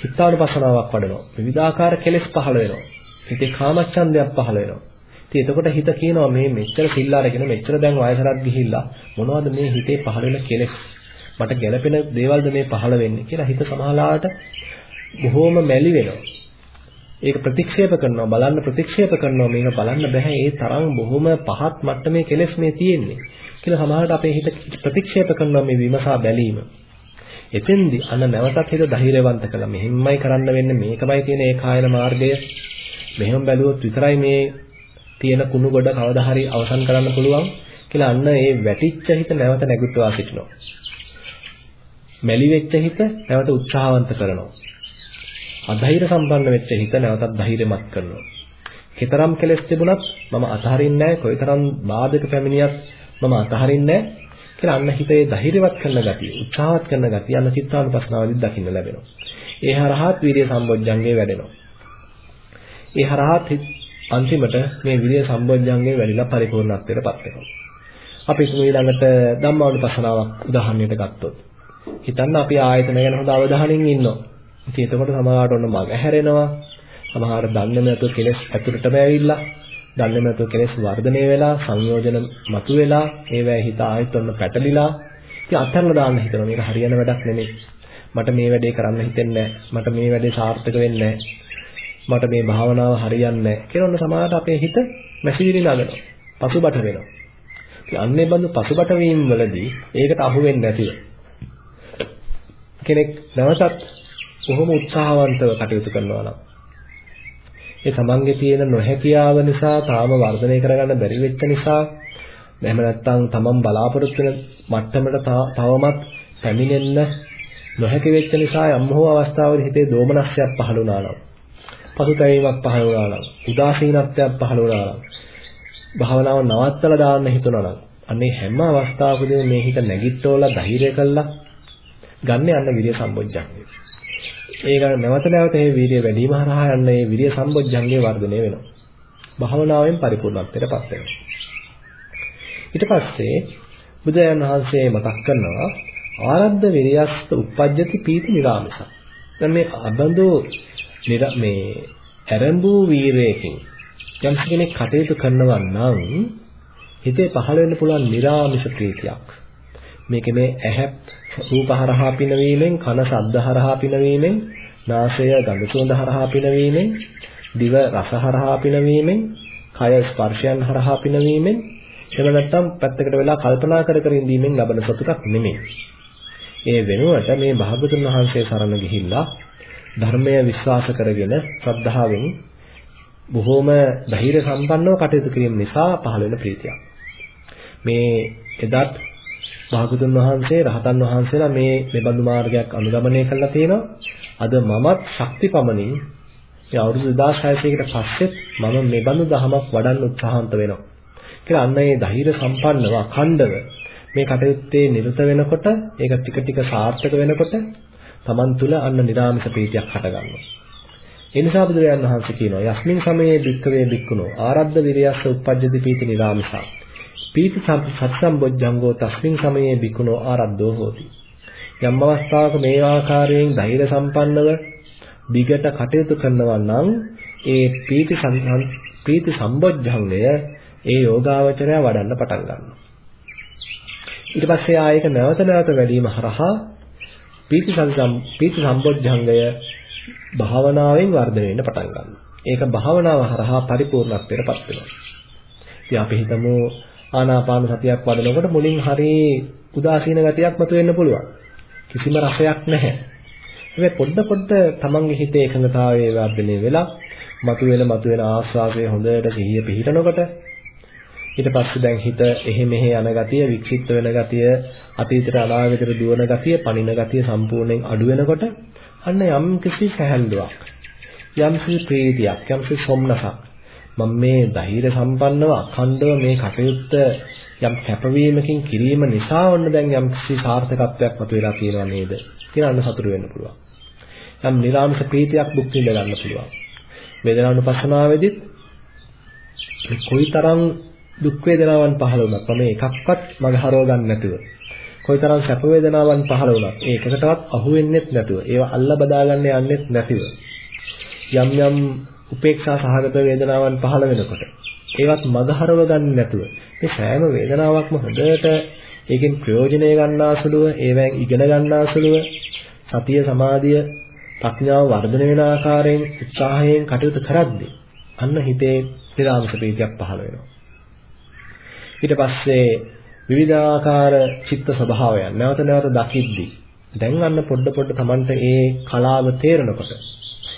චිත්තානුපසනාවක් වඩනවා. විවිධාකාර කෙලෙස් පහළ වෙනවා. හිතේ කාමච්ඡන්දයක් පහළ වෙනවා. ඉතින් එතකොට හිත කියනවා මේ මෙච්චර සිල් අරගෙන මෙච්චර දැන් වයසට ගිහිල්ලා මොනවද මේ හිතේ පහළ වෙන කෙලෙස්? මට ගැළපෙන දේවල්ද මේ පහළ වෙන්නේ කියලා හිත සමහරලාට බොහෝම මැලි වෙනවා. ඒක ප්‍රතික්ෂේප කරනවා බලන්න ප්‍රතික්ෂේප කරනවා. මේක බලන්න බෑ. ඒ තරම් බොහොම පහත් මට්ටමේ කෙලෙස් මේ තියෙන්නේ කියලා සමහරවිට අපේ හිත ප්‍රතික්ෂේප කරනවා මේ විමසා බැලීම. එතෙන්දී අන්න නැවතත් හිත ධෛර්යවන්ත කළා. මෙහෙම්මයි කරන්න වෙන්නේ. මේකමයි තියෙන ඒ කායන මාර්ගය. මෙහෙම බැලුවොත් විතරයි මේ තියෙන කුණු ගොඩ කවදා හරි අවසන් කරන්න පුළුවන් කියලා අන්න ඒ වැටිච්ච හිත නැවත නැගිටවා සිටිනවා මැලි වෙච්ච හිත නැවත උත්සාහවන්ත කරනවා. අධෛර්ය සම්පන්න වෙච්ච හිත නැවතත් ධෛර්යමත් කරනවා. කතරම් කෙලස් තිබුණත් මම අතහරින්නේ නැහැ. කොයිතරම් බාධක පැමිණියත් මම අතහරින්නේ නැහැ. කියලා අන්න හිතේ ධෛර්යවත් කරන ගතිය, උත්සාහවත් කරන ගතිය අන්න චිත්තානුපස්සනාවේදී දකින්න ලැබෙනවා. ඒ හරහාත් වීර්ය සම්බොජ්ජංගේ වැඩෙනවා. ඒ හරහාත් අන්තිමට මේ විරිය සම්බොජ්ජංගේ වැඩිලා පරිපූර්ණත්වයටපත් වෙනවා. අපි ඊළඟට ධම්මානුපස්සනාවක් උදාහරණයට ගත්තොත් හිතන්න අපි ආයතන ගැන හොඳ අවධානයෙන් ඉන්නවා. ඉතින් එතකොට සමහරවට ඔන්න මග හැරෙනවා. සමහර දන්නේ නැතුව කෙලස් ඇතුළටම ඇවිල්ලා දන්නේ නැතුව කෙලස් වර්ධනය වෙලා සංයෝජන මතුවෙලා ඒවැය හිත ආයෙත් ඔන්න පැටලිලා ඉතින් අත්හැරලා දාන්න හිතනවා මේක හරියන වැඩක් නෙමෙයි. මට මේ වැඩේ කරන්න හිතෙන්නේ මට මේ වැඩේ සාර්ථක වෙන්නේ මට මේ භාවනාව හරියන්නේ නැහැ කියලා ඔන්න සමහරට අපේ හිත මැසිවිලි නගනවා. පසුබට වෙනවා. ඉතින් අන්නේ බඳු පසුබට වීම වලදී ඒකට අහු වෙන්නේ නැතිව කෙනෙක් නැවතත් බොහොම උත්සාහවන්තව කටයුතු කරනවා නම් ඒ තමන්ගේ තියෙන නොහැකියාව නිසා තාම වර්ධනය කරගන්න බැරි වෙච්ච නිසා එහෙම නැත්නම් තමන් බලාපොරොත්තු වෙන මට්ටමට තවමත් පැමිණෙන්න නොහැකි වෙච්ච නිසා යම් හෝ අවස්ථාවක හිතේ දෝමනස්යක් පහළ වුණා නම් පසුතැවීමක් පහළ වුණා නම් උදාසීනත්වයක් පහළ වුණා නම් භාවනාව නවත්තලා දාන්න හිතුණා නම් අනේ හැම අවස්ථාවකදීම මේ හිත නැගිට්ටෝලා ධෛර්ය කළා ගන්න යන්න විරිය සම්බොජ්ජංගය. ඒක නැවත නැවත මේ විරිය වැඩි වීම හරහා යන්න මේ විරිය සම්බොජ්ජංගේ වර්ධනය වෙනවා. භාවනාවෙන් පරිපූර්ණත්වයටපත් වෙනවා. ඊට පස්සේ බුදුරජාණන් වහන්සේ මතක් කරනවා ආරද්ධ විරියස්ත උප්පජ්ජති පීති නිරාමස. දැන් මේ අබඳු මේ ඇරඹූ වීරයකින් යම් කෙනෙක් කටයුතු කරනවා නම් හිතේ පහළ වෙන්න පුළුවන් නිරාමිෂ ප්‍රීතියක්. මේකේ මේ ඇහැ රූප හරහා පිනවීමෙන්, කන ශබ්ද හරහා පිනවීමෙන්, නාසය ගඳ සුවඳ හරහා පිනවීමෙන්, දිව රස හරහා පිනවීමෙන්, කය ස්පර්ශයන් හරහා පිනවීමෙන්, එහෙම නැත්නම් පැත්තකට වෙලා කල්පනා කර කර ඉඳීමෙන් ලබන සතුටක් නෙමෙයි. ඒ වෙනුවට මේ භාගතුන් වහන්සේ සරණ ගිහිල්ලා ධර්මය විශ්වාස කරගෙන ශ්‍රද්ධාවෙන් බොහෝම ධෛර්ය සම්පන්නව කටයුතු කිරීම නිසා පහළ වෙන ප්‍රීතියක්. මේ එදත් භාගතුන් වහන්සේ රහතන් වහන්සේලා මේ මෙබඳු මාර්ගයක් අනුගමනය කළා තියෙනවා. අද මමත් ශක්තිපමණින් මේ අවුරුදු 2600කට පස්සෙත් මම මෙබඳු දහමක් වඩන්න උත්සාහන්ත වෙනවා. කියලා අන්න ඒ ධෛර්ය සම්පන්නව අඛණ්ඩව මේ කටයුත්තේ නිරත වෙනකොට ඒක ටික ටික සාර්ථක වෙනකොට Taman තුල අන්න නිරාමිස ප්‍රීතියක් හටගන්නවා. ඒ නිසා බුදුරජාණන් වහන්සේ කියනවා යස්මින් සමයේ භික්කවේ භික්කුණෝ ආරද්ධ විරියස්ස උප්පජ්ජති පීති නිරාමිසා. පීති සත්සම්බොජ්ජංගෝ තස්මින් සමයේ භික්කුණෝ ආරද්ධෝ හෝති. යම් අවස්ථාවක මේ ආකාරයෙන් ධෛර්ය සම්පන්නව දිගට කටයුතු කරනවා නම් ඒ පීති පීති සම්බොජ්ජංගය ඒ යෝගාවචරය වඩන්න පටන් ගන්නවා. ඊට පස්සේ ආයක නැවත නැවත වැඩිම හරහා පීති සංසම් පීති සම්බොජ්ජංගය භාවනාවෙන් වර්ධනය වෙන්න පටන් ගන්නවා. ඒක භාවනාව හරහා පරිපූර්ණත්වයටපත් වෙනවා. ඉතින් අපි හිතමු ආනාපාන සතියක් වඩනකොට මුලින් හරි උදාසීන ගතියක් මතුවෙන්න පුළුවන්. කිසිම රසයක් නැහැ. හැබැයි පොඩ පොඩ තමන්ගේ හිතේ එකඟතාවයේ වර්ධනය වෙලා මතුවෙන මතුවෙන ආස්වාදයේ හොඳට සිහිය පිහිටනකොට ඊට පස්සේ දැන් හිත එහෙ මෙහෙ යන ගතිය, වික්ෂිප්ත වෙන ගතිය, අතීතයට අනාගතයට දුවන ගතිය, පණින ගතිය සම්පූර්ණයෙන් අඩු වෙනකොට අන්න යම් කිසි සැහැල්ලුවක්, යම් කිසි ප්‍රීතියක්, යම් කිසි සොම්නසක් මම මේ ධෛර්ය සම්පන්නව අඛණ්ඩව මේ කටයුත්ත යම් කැපවීමකින් කිරීම නිසා ඔන්න දැන් යම් කිසි සාර්ථකත්වයක් මතුවලා තියෙනවා නේද කියලා අන්න සතුටු වෙන්න පුළුවන්. යම් නිරාමස ප්‍රීතියක් භුක්ති විඳ ගන්න පුළුවන්. වේදනානුපස්සනාවේදීත් කොයිතරම් දුක් වේදනාවන් පහළ වුණත් මම එකක්වත් මග හරව ගන්න නැතුව කොයිතරම් සැප වේදනාවන් පහළ වුණත් ඒ එකකටවත් අහු වෙන්නෙත් නැතුව ඒවා අල්ල බදා ගන්න යන්නෙත් නැතිව යම් යම් උපේක්ෂා සහගත වේදනාවන් පහළ වෙනකොට ඒවත් මග හරව ගන්න නැතුව මේ සෑම වේදනාවක්ම හොඳට ඒකෙන් ප්‍රයෝජනය ගන්නාසුලුව ඒවෙන් ඉගෙන ගන්නාසුලුව සතිය සමාධිය ප්‍රඥාව වර්ධනය වෙන ආකාරයෙන් උත්සාහයෙන් කටයුතු කරද්දී අන්න හිතේ නිරාමස ප්‍රීතියක් පහළ වෙනවා. ඊට පස්සේ විවිධාකාර චිත්ත ස්වභාවයන් නැවත නැවත දකිද්දී දැන් අන්න පොඩ පොඩ Tamanට ඒ කලාව තේරෙනකොට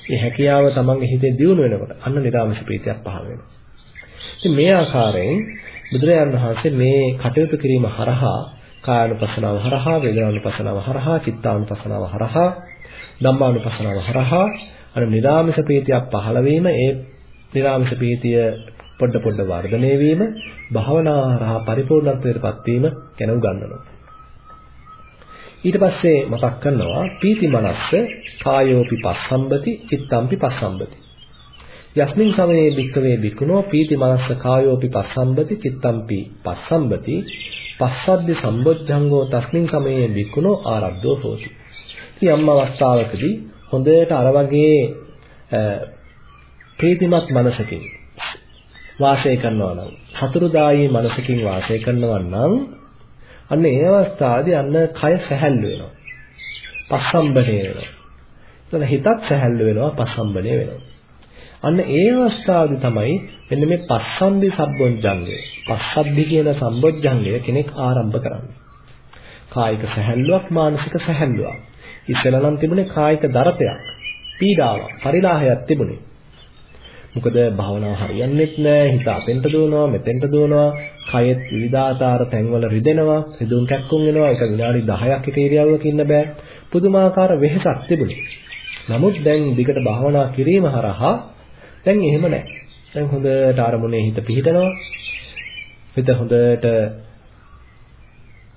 ඒ හැකියාව Tamanගේ හිතේ දියුණු වෙනකොට අන්න නිරාමස ප්‍රීතියක් පහළ වෙනවා. ඉතින් මේ ආකාරයෙන් බුදුරජාණන් වහන්සේ මේ කටයුතු කිරීම හරහා කායानुපස්සනාව හරහා වේදනානුපස්සනාව හරහා චිත්තානුපස්සනාව හරහා ධම්මානුපස්සනාව හරහා අර නිරාමිස ප්‍රීතියක් පහළ වීම ඒ නිරාමිස ප්‍රීතිය පොඩ පොඩ වර්ධනය වීම භාවනාව හරහා පරිපූර්ණත්වයටපත් වීම ගැන උගන්වනවා. ඊට පස්සේ මතක් කරනවා පීති මනස්ස කායෝපි පස්සම්බති චිත්තම්පි පස්සම්බති. යස්මින් සමයේ භික්කවේ භික්ඛුනෝ පීති මනස්ස කායෝපි පස්සම්බති චිත්තම්පි පස්සම්බති පස්සද්දි සම්බොජ්ජංගෝ තස්මින් සමයේ භික්ඛුනෝ ආරද්ධෝ හෝති. ඉතින් යම් අවස්ථාවකදී හොඳට අර වගේ ප්‍රීතිමත් මනසකින් වාසය කරනවා නම් සතුරුදායී මනසකින් වාසය කරනවා නම් අන්න ඒ අවස්ථාවේදී අන්න කය සැහැල්ලු වෙනවා. පස්සම්බනේ වෙනවා. එතන හිතත් සැහැල්ලු වෙනවා පස්සම්බනේ වෙනවා. අන්න ඒ අවස්ථාවේදී තමයි මෙන්න මේ පස්සම්බි සම්බොජ්ජංගය. පස්සබ්බි කියන සම්බොජ්ජංගය කෙනෙක් ආරම්භ කරන්නේ. කායික සැහැල්ලුවක් මානසික සැහැල්ලුවක්. ඉස්සෙල්ලා නම් තිබුණේ කායික දරතයක්, පීඩාවක්, පරිලාහයක් තිබුණේ. මොකද භාවනාව හරියන්නේත් නැහැ. හිත අතෙන්ට දුවනවා, මෙතෙන්ට දුවනවා. කයෙත් විවිධාකාර තැන්වල රිදෙනවා. රිදුම් කැක්කුම් වෙනවා. ඒක විනාඩි 10ක් එක ඉරියව්වක ඉන්න බෑ. පුදුමාකාර වෙහෙසක් තිබුණේ. නමුත් දැන් දිගට භාවනා කිරීම හරහා දැන් එහෙම නැහැ. දැන් හොඳට අරමුණේ හිත පිහිටනවා. හිත හොඳට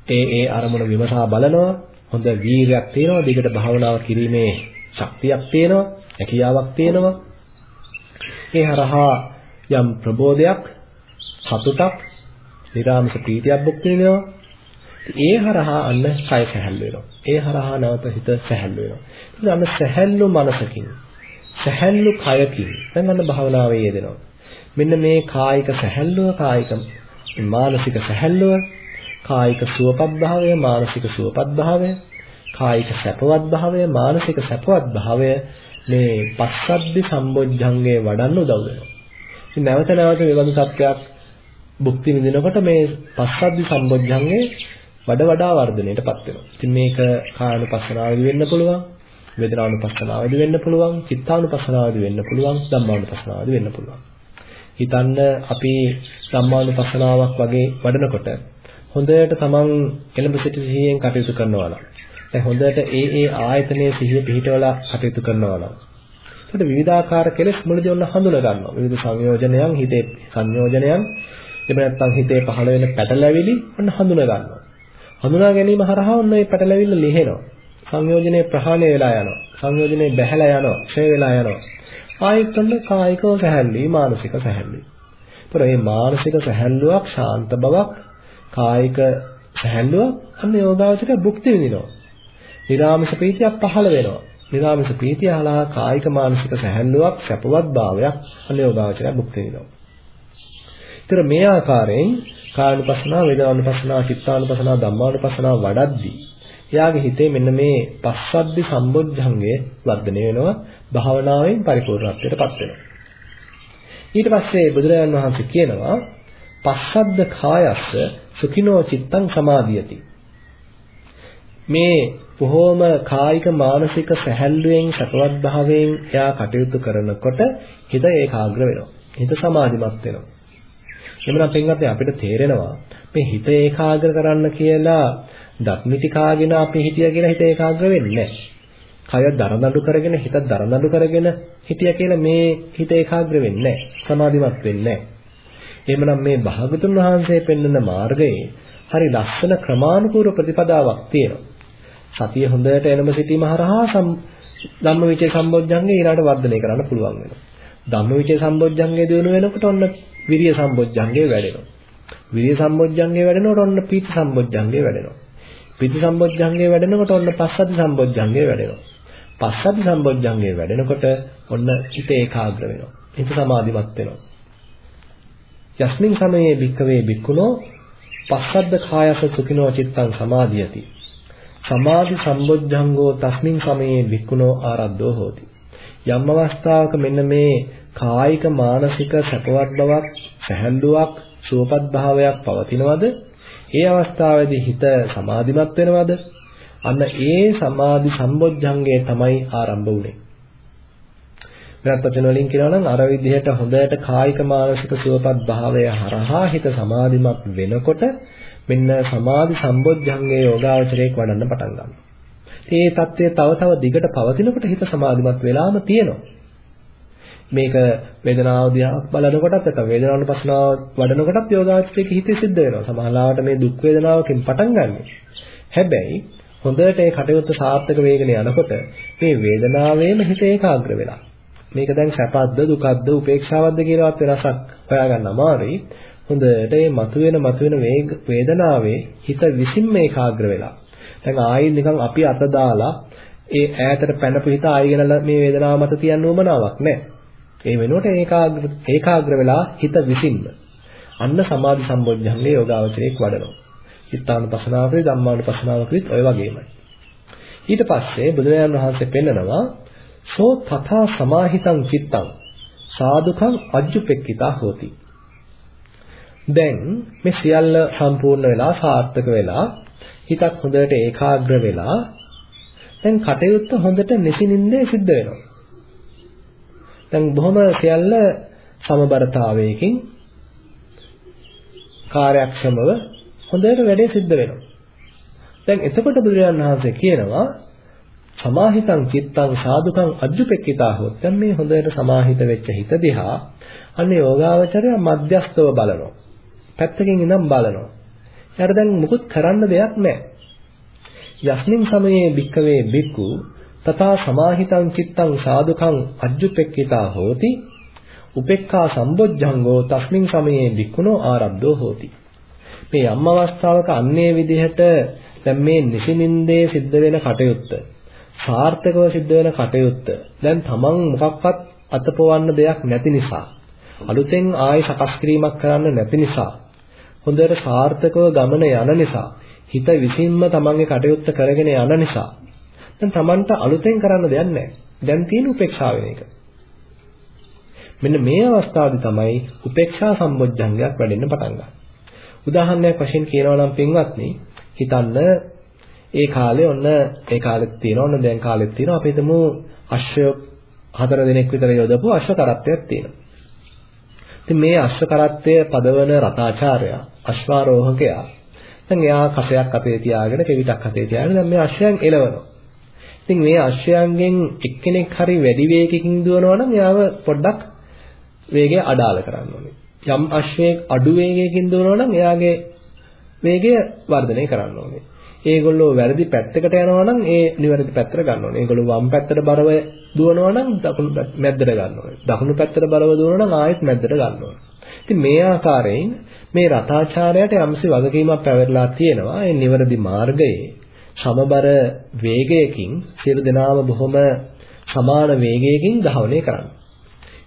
ඒ ඒ අරමුණ විමසා බලනවා. හොඳ වීරයක් තියෙනවා. දිගට භාවනාව කිරීමේ ශක්තියක් තියෙනවා. හැකියාවක් තියෙනවා. ඒ හරහා යම් ප්‍රබෝධයක්, සතුටක්, නිරාමස ප්‍රීතියක් භුක්ති විඳිනවා. ඒ හරහා අන්න කය සැහැල්ලු වෙනවා. ඒ හරහා නැවත හිත සැහැල්ලු වෙනවා. ඉතින් අන්න සැහැල්ලු මනසකින්, සැහැල්ලු කයකින් දැන් අන්න භාවනාවේ යෙදෙනවා. මෙන්න මේ කායික සැහැල්ලුව, කායික මානසික සැහැල්ලුව, කායික සුවපත් භාවය, මානසික සුවපත් භාවය, කායික සැපවත් භාවය, මානසික සැපවත් භාවය මේ පස්සද්ධි සම්බොජ්ජංගේ වඩන්න උදව් වෙනවා. ඉතින් නැවත නැවත මේ වගේ තත්ත්වයක් භුක්ති විඳිනකොට මේ පස්සද්ධි සම්බොජ්ජංගේ වඩ වඩා වර්ධනයටපත් වෙනවා. ඉතින් මේක කායනුපස්සනාවේදී වෙන්න පුළුවන්, වේදනානුපස්සනාවේදී වෙන්න පුළුවන්, චිත්තානුපස්සනාවේදී වෙන්න පුළුවන්, ධම්මානුපස්සනාවේදී වෙන්න පුළුවන්. හිතන්න අපි ධම්මානුපස්සනාවක් වගේ වඩනකොට හොඳට තමන් එළඹ සිටි සිහියෙන් කටයුතු කරනවා නම් දැන් හොඳට ඒ ඒ ආයතනයේ සිහිය පිහිටවලා කටයුතු කරනවා නම් එතකොට විවිධාකාර කෙලෙස් මුලදී ඔන්න හඳුනා ගන්නවා. විවිධ සංයෝජනයන් හිතේ සංයෝජනයන් එහෙම නැත්නම් හිතේ පහළ වෙන පැටලැවිලි ඔන්න හඳුනා ගන්නවා. හඳුනා ගැනීම හරහා ඔන්න මේ පැටලැවිල්ල ලිහෙනවා. සංයෝජනේ ප්‍රහාණය වෙලා යනවා. සංයෝජනේ බැහැලා යනවා. ක්ෂය වෙලා යනවා. ආයෙත් ඔන්න කායිකව සැහැල්ලුයි මානසික සැහැල්ලුයි. ඒතර මේ මානසික සැහැල්ලුවක් ශාන්ත බවක් කායික සැහැල්ලුවක් අන්න යෝගාවචරය භුක්ති විඳිනවා. නිරාමිෂ ප්‍රීතියක් පහළ වෙනවා. නිරාමිෂ ප්‍රීතිය හලා කායික මානසික සැහැල්ලුවක් සැපවත් භාවයක් අනියෝගාචරය භුක්ති විඳිනවා. ඊතර මේ ආකාරයෙන් කායනුපස්සනා, වේදනානුපස්සනා, චිත්තානුපස්සනා, ධම්මානුපස්සනා වඩද්දී එයාගේ හිතේ මෙන්න මේ පස්සද්ධි සම්බොජ්ජංගය වර්ධනය වෙනවා භාවනාවෙන් පරිපූර්ණත්වයටපත් වෙනවා. ඊට පස්සේ බුදුරජාණන් වහන්සේ කියනවා පස්සද්ද කායස්ස සුඛිනෝ චිත්තං සමාධියති. මේ බොහෝම කායික මානසික සැහැල්ලුවෙන් සතවත් භාවයෙන් එයා කටයුතු කරනකොට හිත ඒකාග්‍ර වෙනවා. හිත සමාධිමත් වෙනවා. එhmenan පින්වත්නි අපිට තේරෙනවා මේ හිත ඒකාග්‍ර කරන්න කියලා ධර්මිති කාගෙන අපි හිතිය කියලා හිත ඒකාග්‍ර වෙන්නේ නැහැ. කය දරනඩු කරගෙන හිත දරනඩු කරගෙන හිතිය කියලා මේ හිත ඒකාග්‍ර වෙන්නේ නැහැ. සමාධිමත් වෙන්නේ නැහැ. එහෙමනම් මේ භාගතුන් වහන්සේ පෙන්වන මාර්ගයේ හරි ලස්සන ක්‍රමානුකූල ප්‍රතිපදාවක් තියෙනවා. සතිය හොඳට එනම සිටීම හරහා ධම්මවිචේ සම්බොජ්ජංගේ ඊළාට වර්ධනය කරන්න පුළුවන් වෙනවා. ධම්මවිචේ සම්බොජ්ජංගේ දිනු වෙනකොට ඔන්න විරිය සම්බොජ්ජංගේ වැඩෙනවා. විරිය සම්බොජ්ජංගේ වැඩෙනකොට ඔන්න පීති සම්බොජ්ජංගේ වැඩෙනවා. පීති සම්බොජ්ජංගේ වැඩෙනකොට ඔන්න පස්සද්ධි සම්බොජ්ජංගේ වැඩෙනවා. පස්සද්ධි සම්බොජ්ජංගේ වැඩෙනකොට ඔන්න හිත ඒකාග්‍ර වෙනවා. හිත සමාධිමත් වෙනවා. යස්මින් සමයේ භික්කවේ භික්ඛුනෝ පස්සද්ද කායස සුඛිනෝ චිත්තං සමාධියති සමාධි සම්බොජ්ජංගෝ තස්මින් සමයේ වික්කුණෝ ආරද්ධෝ හෝති. යම් අවස්ථාවක මෙන්න මේ කායික මානසික සැපවත් බවක් සැහැල්ලුවක් සුවපත් භාවයක් පවතිනවද? ඒ අවස්ථාවේදී හිත සමාධිමත් වෙනවද? අන්න ඒ සමාධි සම්බොජ්ජංගය තමයි ආරම්භ වුනේ. වෙනත් වචන වලින් කියනවා නම් අර විදිහට හොඳට කායික මානසික සුවපත් භාවය හරහා හිත සමාධිමත් වෙනකොට මෙන්න සමාධි සම්බොජ්ජංගේ යෝගාවචරයක් වඩන්න පටන් ගන්නවා. මේ தත්ත්වය තව තව දිගට පවතිනකොට හිත සමාධිමත් වෙලාම තියෙනවා. මේක වේදනාව දිහා බලනකොටත් නැත්නම් වේදනානුපස්සනාව වඩනකොටත් යෝගාචරයේ හිතේ සිද්ධ වෙනවා. සමහරවිට මේ දුක් වේදනාවකින් පටන් ගන්නෙ. හැබැයි හොඳට ඒ කටයුත්ත සාර්ථක වේගන යනකොට මේ වේදනාවේම හිත ඒකාග්‍ර වෙලා. මේක දැන් සැපද්ද දුකද්ද උපේක්ෂාවද්ද කියලාවත් වෙනසක් හොයාගන්න අමාරුයි. හොඳට මේ මතුවෙන මතුවෙන වේදනාවේ හිත විසින්ම ඒකාග්‍ර වෙලා. දැන් ආයෙ නිකන් අපි අත දාලා ඒ ඈතට පැනපු හිත ආයෙ ගෙනලා මේ වේදනාව මත තියන්න උවමනාවක් නැහැ. ඒ වෙනුවට ඒකාග්‍ර ඒකාග්‍ර වෙලා හිත විසින්ම අන්න සමාධි සම්බොජ්ජංගේ යෝගාවචරයක් වඩනවා. චිත්තානුපසනාවකදී ධම්මානුපසනාවකදීත් ඔය වගේමයි. ඊට පස්සේ බුදුරජාණන් වහන්සේ පෙන්නනවා සෝ තථා සමාහිතං චිත්තං සාදුකං අජ්ජුපෙක්කිතා හෝති. දැන් මේ සියල්ල සම්පූර්ණ වෙලා සාර්ථක වෙලා හිතත් හොඳට ඒකාග්‍ර වෙලා දැන් කටයුත්ත හොඳට නිසින්ින්දේ සිද්ධ වෙනවා. දැන් බොහොම සියල්ල සමබරතාවයකින් කාර්යක්ෂමව හොඳට වැඩේ සිද්ධ වෙනවා. දැන් එතකොට බුදුරජාණන් වහන්සේ කියනවා සමාහිතං චිත්තං සාදුකං අජ්ජුපෙක්කිතා හොත් දැන් මේ හොඳට සමාහිත වෙච්ච හිත දිහා අන්න යෝගාවචරය මධ්‍යස්තව බලනවා. පැත්තකින් ඉඳන් බලනවා. එයාට දැන් මුකුත් කරන්න දෙයක් නැහැ. යස්මින් සමයේ භික්කවේ බික්කු තථා සමාහිතං චිත්තං සාදුකං අජ්ජුපෙක්කිතා හෝති උපේක්ඛා සම්බොජ්ජංගෝ තස්මින් සමයේ භික්ඛුනෝ ආරබ්ධෝ හෝති මේ යම් අවස්ථාවක අන්නේ විදිහට දැන් මේ නිසිනින්දේ සිද්ධ වෙන කටයුත්ත සාර්ථකව සිද්ධ වෙන කටයුත්ත දැන් තමන් මොකක්වත් අතපොවන්න දෙයක් නැති නිසා අලුතෙන් ආයෙ සකස් කිරීමක් කරන්න නැති නිසා හොඳට සාර්ථකව ගමන යන නිසා හිත විසින්ම තමන්ගේ කටයුත්ත කරගෙන යන නිසා දැන් තමන්ට අලුතෙන් කරන්න දෙයක් නැහැ. දැන් තියෙන උපේක්ෂාව වෙන එක. මෙන්න මේ අවස්ථාවේදී තමයි උපේක්ෂා සම්බොජ්ජංගයක් වැඩෙන්න පටන් ගන්නේ. උදාහරණයක් වශයෙන් කියනවා නම් පින්වත්නි හිතන්න ඒ කාලේ ඔන්න ඒ කාලෙත් තියෙනවා ඔන්න දැන් කාලෙත් තියෙනවා අපි හිතමු අශ්වය හතර දිනක් විතර යොදපු අශ්ව කරත්තයක් තියෙනවා. ඉතින් මේ අශ්ව කරත්තය පදවන රතාචාර්යයා අශ්වාරෝහකයා දැන් එයා කසයක් අතේ තියාගෙන කෙවිතක් අතේ තියාගෙන දැන් මේ අශ්වයන් එලවනවා. ඉතින් මේ අශ්වයන්ගෙන් එක්කෙනෙක් හරි වැඩි වේගකින් දුවනවා නම් එයාව පොඩ්ඩක් වේගය අඩාල කරන්න ඕනේ. යම් අශ්වයෙක් අඩු වේගයකින් දුවනවා නම් එයාගේ වේගය වර්ධනය කරන්න ඕනේ. ඒගොල්ලෝ වැරදි පැත්තකට යනවා නම් ඒ නිවැරදි පැත්තට ගන්න ඕනේ. ඒගොල්ලෝ වම් පැත්තට බරව දුවනවා නම් දකුණු මැද්දට ගන්න ඕනේ. දකුණු පැත්තට බරව දුවනවා නම් ආයෙත් මැද්දට ගන්න ඕනේ. ඉතින් මේ ආකාරයෙන් මේ රතාචාරයට යම්සි වගකීමක් පැවරලා තියෙනවා. ඒ නිවැරදි මාර්ගයේ සමබර වේගයකින් සියලු දෙනාම බොහොම සමාන වේගයකින් ධාවනය කරන්නේ.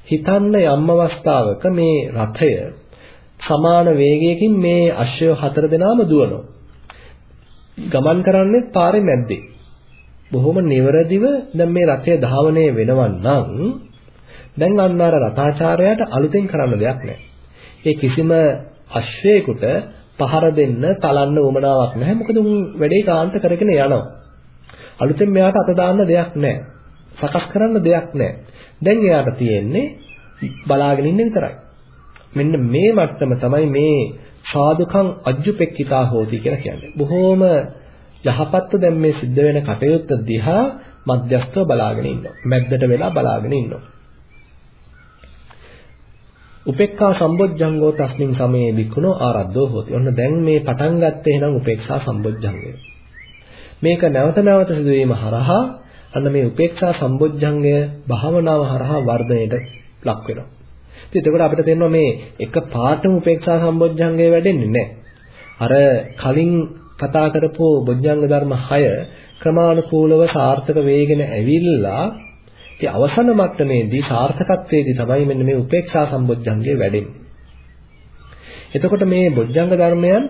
හිතන්න යම් අවස්ථාවක මේ රථය සමාන වේගයකින් මේ අශ්වය හතර දෙනාම දුවනවා. ගමන් කරන්නේ පාරේ මැද්දේ. බොහොම නිවරදිව දැන් මේ රථය ධාවනය වෙනවා නම් දැන් අන්න අර රථාචාර්යයාට අලුතෙන් කරන්න දෙයක් නැහැ. ඒ කිසිම අශ්වයෙකුට පහර දෙන්න තලන්න උවමනාවක් නැහැ. මොකද උන් වැඩේ කාන්ත කරගෙන යනවා. අලුතෙන් මෙයාට අත දාන්න දෙයක් නැහැ. සකස් කරන්න දෙයක් නැහැ. දැන් එයාට තියෙන්නේ බලාගෙන ඉන්න විතරයි. මෙන්න මේ මට්ටම තමයි මේ සාදුකම් අජ්ජුපෙක්කිතා හෝති කියලා කියන්නේ. බොහෝම යහපත්ව දැන් මේ සිද්ධ වෙන කටයුත්ත දිහා මධ්‍යස්තව බලාගෙන ඉන්නවා. මැද්දට වෙලා බලාගෙන ඉන්නවා. උපේක්ඛා සම්බොජ්ජංගෝ තස්මින් සමයේ විකුණෝ ආරද්ධෝ හෝති. ඔන්න දැන් මේ පටන් ගත්තේ එහෙනම් උපේක්ෂා සම්බොජ්ජංගය. මේක නැවත නැවත සිදුවීම හරහා අන්න මේ උපේක්ෂා සම්බොජ්ජංගය භාවනාව හරහා වර්ධනයට ලක් වෙනවා. ඉතින් එතකොට අපිට තේරෙනවා මේ එක පාටම උපේක්ෂා සම්බොජ්ජංගය වැඩෙන්නේ නැහැ. අර කලින් කතා කරපු බොජ්ජංග ධර්ම 6 ක්‍රමානුකූලව සාර්ථක වේගෙන ඇවිල්ලා ඒ අවසන මට්ටමේදී සාර්ථකත්වයේදී තමයි මෙන්න මේ උපේක්ෂා සම්බොජ්ජංගය වැඩෙන්නේ. එතකොට මේ බොජ්ජංග ධර්මයන්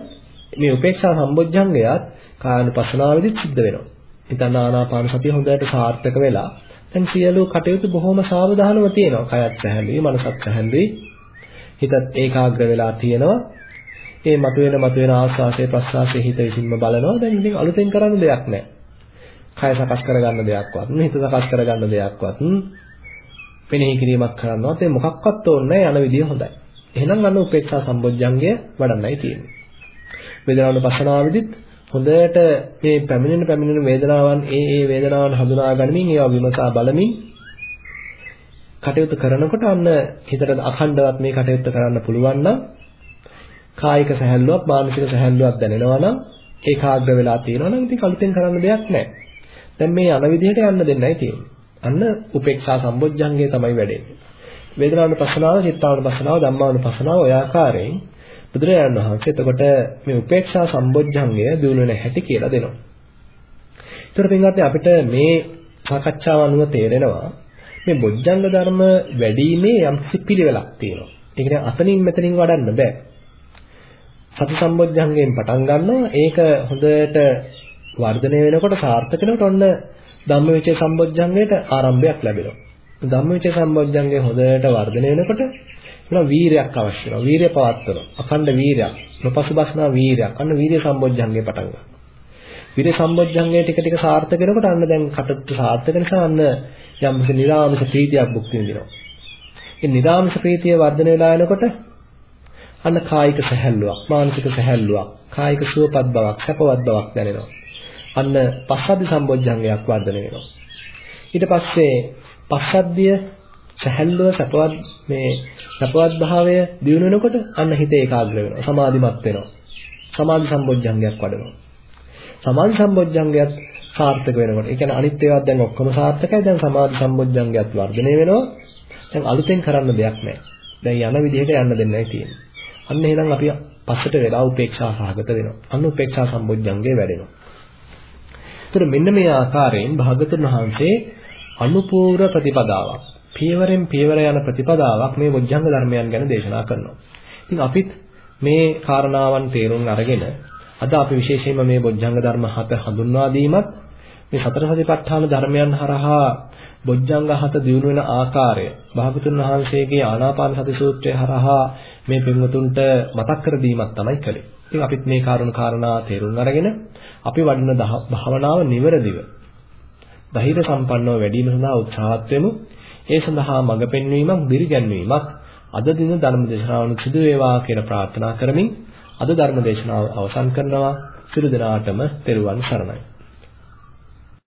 මේ උපේක්ෂා සම්බොජ්ජංගයත් කායानुපස්සනාවේදී සිද්ධ වෙනවා. හිතන ආනාපාන සතිය හොඳට සාර්ථක වෙලා දැන් සියලු කටයුතු බොහොම සාවධානව තියෙනවා. කයත් සැහැල්ලුයි, මනසත් සැහැල්ලුයි. හිතත් ඒකාග්‍ර වෙලා තියෙනවා. ඒ මතුවෙන මතුවෙන ආස්වාසේ ප්‍රස්වාසයේ හිත විසින්ම බලනවා. දැන් ඉතින් අලුතෙන් කරන්න දෙයක් නැහැ. කය සකස් කරගන්න දෙයක්වත් හිත සකස් කරගන්න දෙයක්වත් මෙනෙහි කිරීමක් කරනවත් ඒ මොකක්වත් ඕනේ යන විදිය හොඳයි. එහෙනම් අන්න උපේක්ෂා සම්බොජ්ජංගය වඩන්නයි තියෙන්නේ. වේදනානුපස්සනාවෙදිත් හොඳට මේ පැමිණෙන පැමිණෙන වේදනාවන් ඒ ඒ වේදනාවන් හඳුනා ගනිමින් ඒවා විමසා බලමින් කටයුතු කරනකොට අන්න හිතට අඛණ්ඩවත් මේ කටයුත්ත කරන්න පුළුවන් නම් කායික සැහැල්ලුවක් මානසික සැහැල්ලුවක් දැනෙනවා නම් ඒකාග්‍ර වෙලා තියෙනවා නම් ඉතින් කලුතෙන් කරන්න දෙයක් නැහැ. දැන් මේ යන විදිහට යන්න දෙන්නයි තියෙන්නේ. අන්න උපේක්ෂා සම්බොජ්ජංගය තමයි වැඩෙන්නේ. වේදනානුපස්සනාව, චිත්තානුපස්සනාව, ධම්මානුපස්සනාව ඔය ආකාරයෙන් බුදුරජාණන් වහන්සේ එතකොට මේ උපේක්ෂා සම්බොජ්ජංගය දිනු වෙන හැටි කියලා දෙනවා. ඒතර පින්වත්නි අපිට මේ සාකච්ඡාව අනුව තේරෙනවා මේ බොජ්ජංග ධර්ම වැඩිීමේ යම්කිසි පිළිවෙලක් තියෙනවා. ඒ කියන්නේ අතනින් මෙතනින් වඩන්න බෑ. සති සම්බොජ්ජංගයෙන් පටන් ගන්නවා ඒක හොඳට වර්ධනය වෙනකොට සාර්ථක වෙනකොට ඔන්න ධම්මවිචේ සම්බොජ්ජංගයට ආරම්භයක් ලැබෙනවා. ධම්මවිචේ සම්බොජ්ජංගය හොඳට වර්ධනය වෙනකොට ඒන වීරයක් අවශ්‍ය වෙනවා. වීරය පවත්වනවා. අඛණ්ඩ වීරයක්. නොපසුබස්නා වීරයක්. අන්න වීර්ය සම්බොජ්ජංගය පටන් ගන්නවා. වීර්ය සම්බොජ්ජංගය ටික ටික සාර්ථක වෙනකොට අන්න දැන් කටත් සාර්ථක නිසා අන්න යම්කිසි නිරාමස ප්‍රීතියක් භුක්ති විඳිනවා. ඒ නිරාමස ප්‍රීතිය වර්ධනය වෙලා යනකොට අන්න කායික සැහැල්ලුවක්, මානසික සැහැල්ලුවක්, කායික සුවපත් බවක්, සැපවත් බවක් දැනෙනවා. අන්න පස්සද්ධි සම්බොජ්ජංගයක් වර්ධනය වෙනවා. ඊට පස්සේ පස්සද්ධිය සැහැල්ලුව සපවත් මේ සපවත් භාවය දිනු වෙනකොට අන්න හිත ඒකාග්‍ර වෙනවා. සමාධිමත් වෙනවා. සමාධි සම්බොජ්ජංගයක් වඩනවා. සමාධි සම්බොජ්ජංගයත් සාර්ථක වෙනකොට ඒ කියන්නේ අනිත් ඒවාත් දැන් ඔක්කොම සාර්ථකයි. දැන් සමාධි සම්බොජ්ජංගයත් වර්ධනය වෙනවා. දැන් අලුතෙන් කරන්න දෙයක් නැහැ. දැන් යන විදිහට යන්න දෙන්නයි තියෙන්නේ. අන්න එහෙනම් අපි පස්සට වෙලා උපේක්ෂා සහගත වෙනවා. අන්න උපේක්ෂා සම්බොජ්ජංගේ වැඩෙනවා. ඒතර මෙන්න මේ ආකාරයෙන් භාගතුන් වහන්සේ අනුපූර්ව ප්‍රතිපදාවක් පියවරෙන් පියවර යන ප්‍රතිපදාවක් මේ බොජ්ජංග ධර්මයන් ගැන දේශනා කරනවා. ඉතින් අපිත් මේ කාරණාවන් තේරුම් අරගෙන අද අපි විශේෂයෙන්ම මේ බොජ්ජංග ධර්ම හත හඳුන්වා දීමත් මේ සතර සතිපට්ඨාන ධර්මයන් හරහා බොජ්ජංග හත දියුණු වෙන ආකාරය භාගතුන් වහන්සේගේ ආනාපාන සති සූත්‍රය හරහා මේ පින්වතුන්ට මතක් කර දීමක් තමයි කළේ. ඉතින් අපිත් මේ කාරුණ කාරණා තේරුම් අරගෙන අපි වඩන භාවනාව නිවැරදිව ධෛර්ය සම්පන්නව වැඩිම සඳහා උත්සාහත් වෙමු. ඒ සඳහා මඟ පෙන්වීමක්, දිරිගැන්වීමක් අද දින ධර්ම දේශනාවන සිදු වේවා කියලා ප්‍රාර්ථනා කරමින් අද ධර්ම දේශනාව අවසන් කරනවා. සියලු දෙනාටම තෙරුවන් සරණයි.